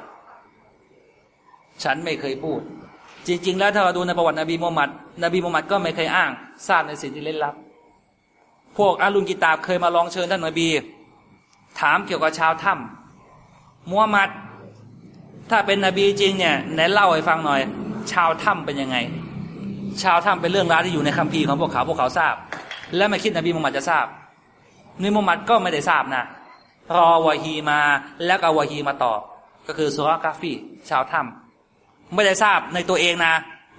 ฉันไม่เคยพูด จริง ๆ แล้วถ้าเราดูในประวัตินบีมูฮัมมัดนบีมูฮัมมัดก็ไม่เคยอ้าง ทราบในสิ่งที่เล่นลับ พวกอาลุนกิตาบเคยมาลองเชิญท่านนบี ถามเกี่ยวกับชาวถ้ำมูฮัมมัดถ้าเป็นนบีจริงเนี่ยไหนเล่าให้ฟังหน่อย ชาวถ้ำเป็นยังไง ชาวถ้ำเป็นเรื่องราวที่อยู่ในคัมภีร์ของพวกเขาพวกเขาทราบ และไม่คิดนบีมูฮัมมัดจะทราบนบีมูฮัมมัดก็ไม่ได้ทราบนะรอวะฮีมาแล้วก็วะฮีมาตอบก็คือสุรกาฟีชาวถ้ำไม่ได้ทราบในตัวเองนะ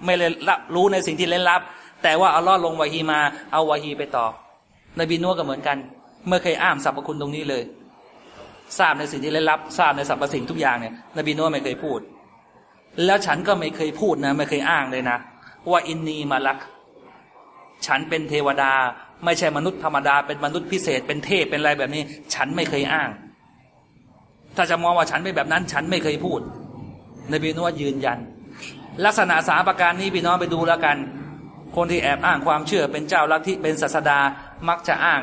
ไม่เลยรับรู้ในสิ่งที่เล่นลับ แต่ว่าอัลลอฮ์ลงวะฮีมาเอาวะฮีไปตอบนบีนัวก็เหมือนกัน เมื่อเคยอ้างสรรพคุณตรงนี้เลยทราบในสิ่งที่เล่นลับทราบในสรรพสิ่งทุกอย่างเนี่ยนบีนัวไม่เคยพูด แล้วฉันก็ไม่เคยพูดนะ ไม่เคยอ้างเลยนะ ว่าอินนีมาลัก ฉันเป็นเทวดา ไม่ใช่มนุษย์ธรรมดา เป็นมนุษย์พิเศษ เป็นเทพ เป็นอะไรแบบนี้ ฉันไม่เคยอ้าง ถ้าจะมองว่าฉันเป็นแบบนั้น ฉันไม่เคยพูด นบีนัวยืนยัน ลักษณะสามประการนี้พี่น้องไปดูแล้วกัน คนที่แอบอ้างความเชื่อเป็นเจ้าลัทธิเป็นศาสดา มักจะอ้าง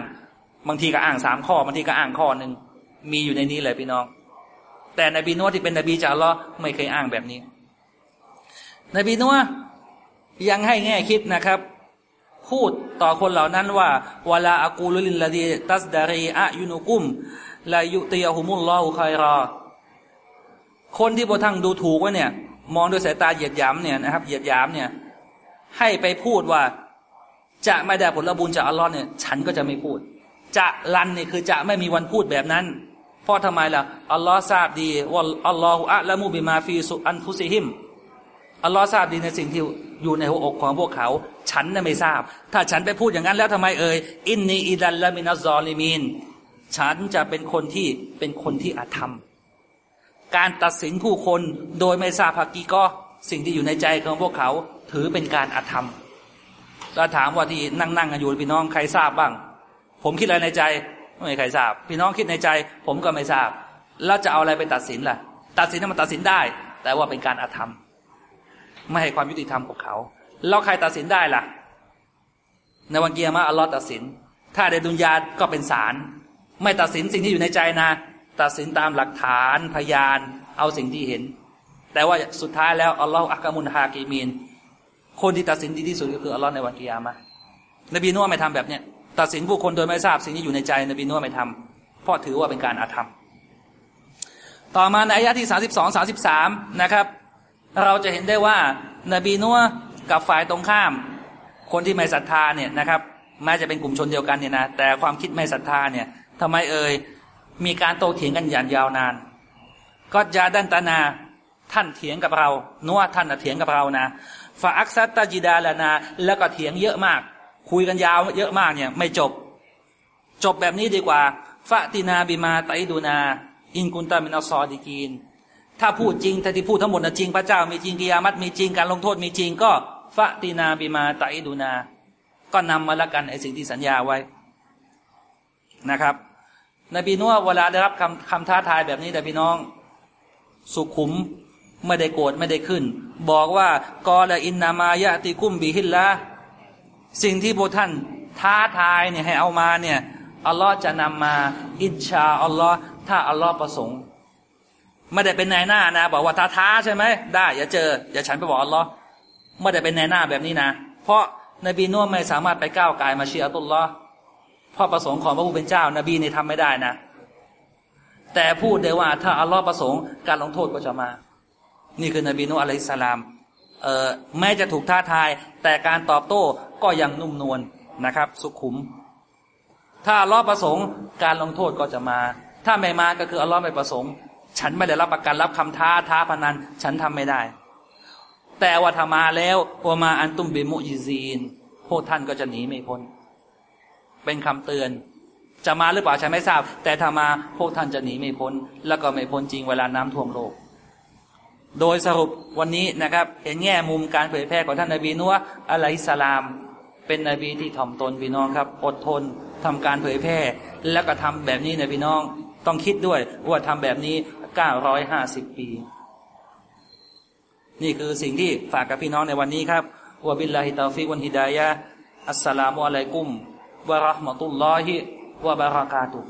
บางทีก็อ้างสามข้อบางทีก็อ้างข้อหนึ่ง มีอยู่ในนี้เลยพี่น้อง แต่นบีนัวที่เป็นนบีจากอัลลอฮ์ไม่เคยอ้างแบบนี้นบีนัว ยังให้แง่คิดนะครับ พูดต่อคนเหล่านั้นว่าวลาอากูลุลินลาดีตัสดารีอะยุนุกุมลายุติยาฮุมุลลอฮุคอยรอ คนที่พระทั้งดูถูกว่าเนี่ย มองด้วยสายตาเหยียดหยามเนี่ยนะครับเหยียดหยามเนี่ย ให้ไปพูดว่า จะไม่ได้ผลบุญจากอัลลอฮ์เนี่ยฉันก็จะไม่พูด จะ لن เนี่ยคือจะไม่มีวันพูดแบบนั้นเพราะทำไมล่ะอัลลอฮ์ทราบดีว่าالله أعلم بما في أنفسهمอัลลอฮ์ทราบดีในสิ่งที่ อยู่ในหัวอกของพวกเขา ฉันน่ะไม่ทราบ ถ้าฉันไปพูดอย่างนั้นแล้วทำไมเอ่ยإني إذا لمن الظالمينฉันจะเป็นคนที่เป็นคนที่อธรรม การตัดสินผู้คนโดยไม่ทราบภากีก็สิ่งที่อยู่ในใจของพวกเขาถือเป็นการอาธรรมเราถามว่าที่นั่งนั่งกันอยู่พี่น้องใครทราบบ้าง ผมคิดอะไรในใจ ไม่มีใครทราบ พี่น้องคิดในใจ ผมก็ไม่ทราบ แล้วจะเอาอะไรไปตัดสินล่ะ ตัดสินให้มันตัดสินได้ แต่ว่าเป็นการอาธรรม ไม่ให้ความยุติธรรมกับเขา แล้วใครตัดสินได้ล่ะ ในวันเกียร์มาอัลลอฮ์ตัดสิน ถ้าในดุนยาก็เป็นศาลไม่ตัดสินสิ่งที่อยู่ในใจนะ ตัดสินตามหลักฐานพยาน เอาสิ่งที่เห็น แต่ว่าสุดท้ายแล้วอัลลอฮ์อักามุนฮากีมีนคนที่ตัดสินดีที่สุดก็คืออัลลอฮ์ในวันเกียร์มานบีนัวไม่ทำแบบเนี้ยตัดสินผู้คนโดยไม่ทราบสิ่งที่อยู่ในใจ นบีนัวไม่ทำเพราะถือว่าเป็นการอาธรรม ต่อมาในอายะที่สาสิบสองสาสิบสามนะครับ เราจะเห็นได้ว่านบีนัวกับฝ่ายตรงข้าม คนที่ไม่ศรัทธาเนี่ยนะครับแม้จะเป็นกลุ่มชนเดียวกันเนี่ยนะแต่ความคิดไม่ศรัทธาเนี่ยทำไมเอ่ยมีการโต้เถียงกันอย่างยาวนาน ก็ยาดันตนาท่านเถียงกับเรานัวท่านเถียงกับเรานะฟาอักซัตตาจิดาลานา แล้วก็เถียงเยอะมาก คุยกันยาวเยอะมากเนี่ย ไม่จบ จบแบบนี้ดีกว่าฟาตินาบิมาไตดูนา อินกุนตามินาซอดิกีน ถ้าพูดจริงถ้าที่พูดทั้งหมดนะจริงพระเจ้ามีจริงกิยามัตมีจริงการลงโทษมีจริงก็ฟาตินาบิมาไตดูนา ก็นำมาละกันไอสิ่งที่สัญญาไว้นะครับ นบีนัวเวลาได้รับคำคำท้าทายแบบนี้แต่พี่น้อง สุขุมไม่ได้โกรธไม่ได้ขึ้น บอกว่ากอละอินนามายะติกุมบิฮิลละสิ่งที่พวกท่านท้าทายเนี่ยให้เอามาเนี่ยอัลลอฮ์จะนำมาอินชาอัลลอฮ์ถ้าอัลลอฮ์ประสงค์ ไม่ได้เป็นนายหน้านะ บอกว่าท้าท้าใช่ไหมได้อย่าเจออย่าฉันไปบอกอัลลอฮ์ไม่ได้เป็นนายหน้าแบบนี้นะ เพราะนบีนัวไม่สามารถไปก้าวไกลมาเชียร์ตุลลอฮ์เพราะประสงค์ของพระผู้เป็นเจ้า นบีนี่ทำไม่ได้นะ แต่พูดได้ว่าถ้าอัลลอฮ์ประสงค์การลงโทษก็จะมา นี่คือนบีนูอะลัยสสลามเอ่อแม้จะถูกท้าทาย แต่การตอบโต้ก็ยังนุ่มนวลนะครับ สุขุม ถ้าอัลลอฮ์ประสงค์การลงโทษก็จะมา ถ้าไม่มาก็คืออัลลอฮ์ไม่ประสงค์ ฉันไม่ได้รับประกันรับคำท้าท้าพนัน ฉันทำไม่ได้ แต่ว่าถ้ามาแล้ววมาอันตุมเบมุยิซีนพวกท่านก็จะหนีไม่พ้น เป็นคำเตือน จะมาหรือเปล่าฉันไม่ทราบ แต่ถ้ามาพวกท่านจะหนีไม่พ้น แล้วก็ไม่พ้นจริงเวลาน้ำท่วมโลก โดยสรุปวันนี้นะครับ เห็นแง่มุมการเผยแพร่ของท่านนบีนัวอะลัยฮิสลาม เป็นนบีที่ถ่อมตนพี่น้องครับ อดทนทำการเผยแพร่ แล้วก็ทำแบบนี้นะพี่น้องต้องคิดด้วยว่าทำแบบนี้ ก้าร้อยห้าสิบปี นี่คือสิ่งที่ฝากกับพี่น้องในวันนี้ครับวะบิลลาฮิตาฟิกวันฮิดายะอัสสลามุอะลัยกุมวะราะห์มะตุลลอฮิวะบะเราะกาตุฮ์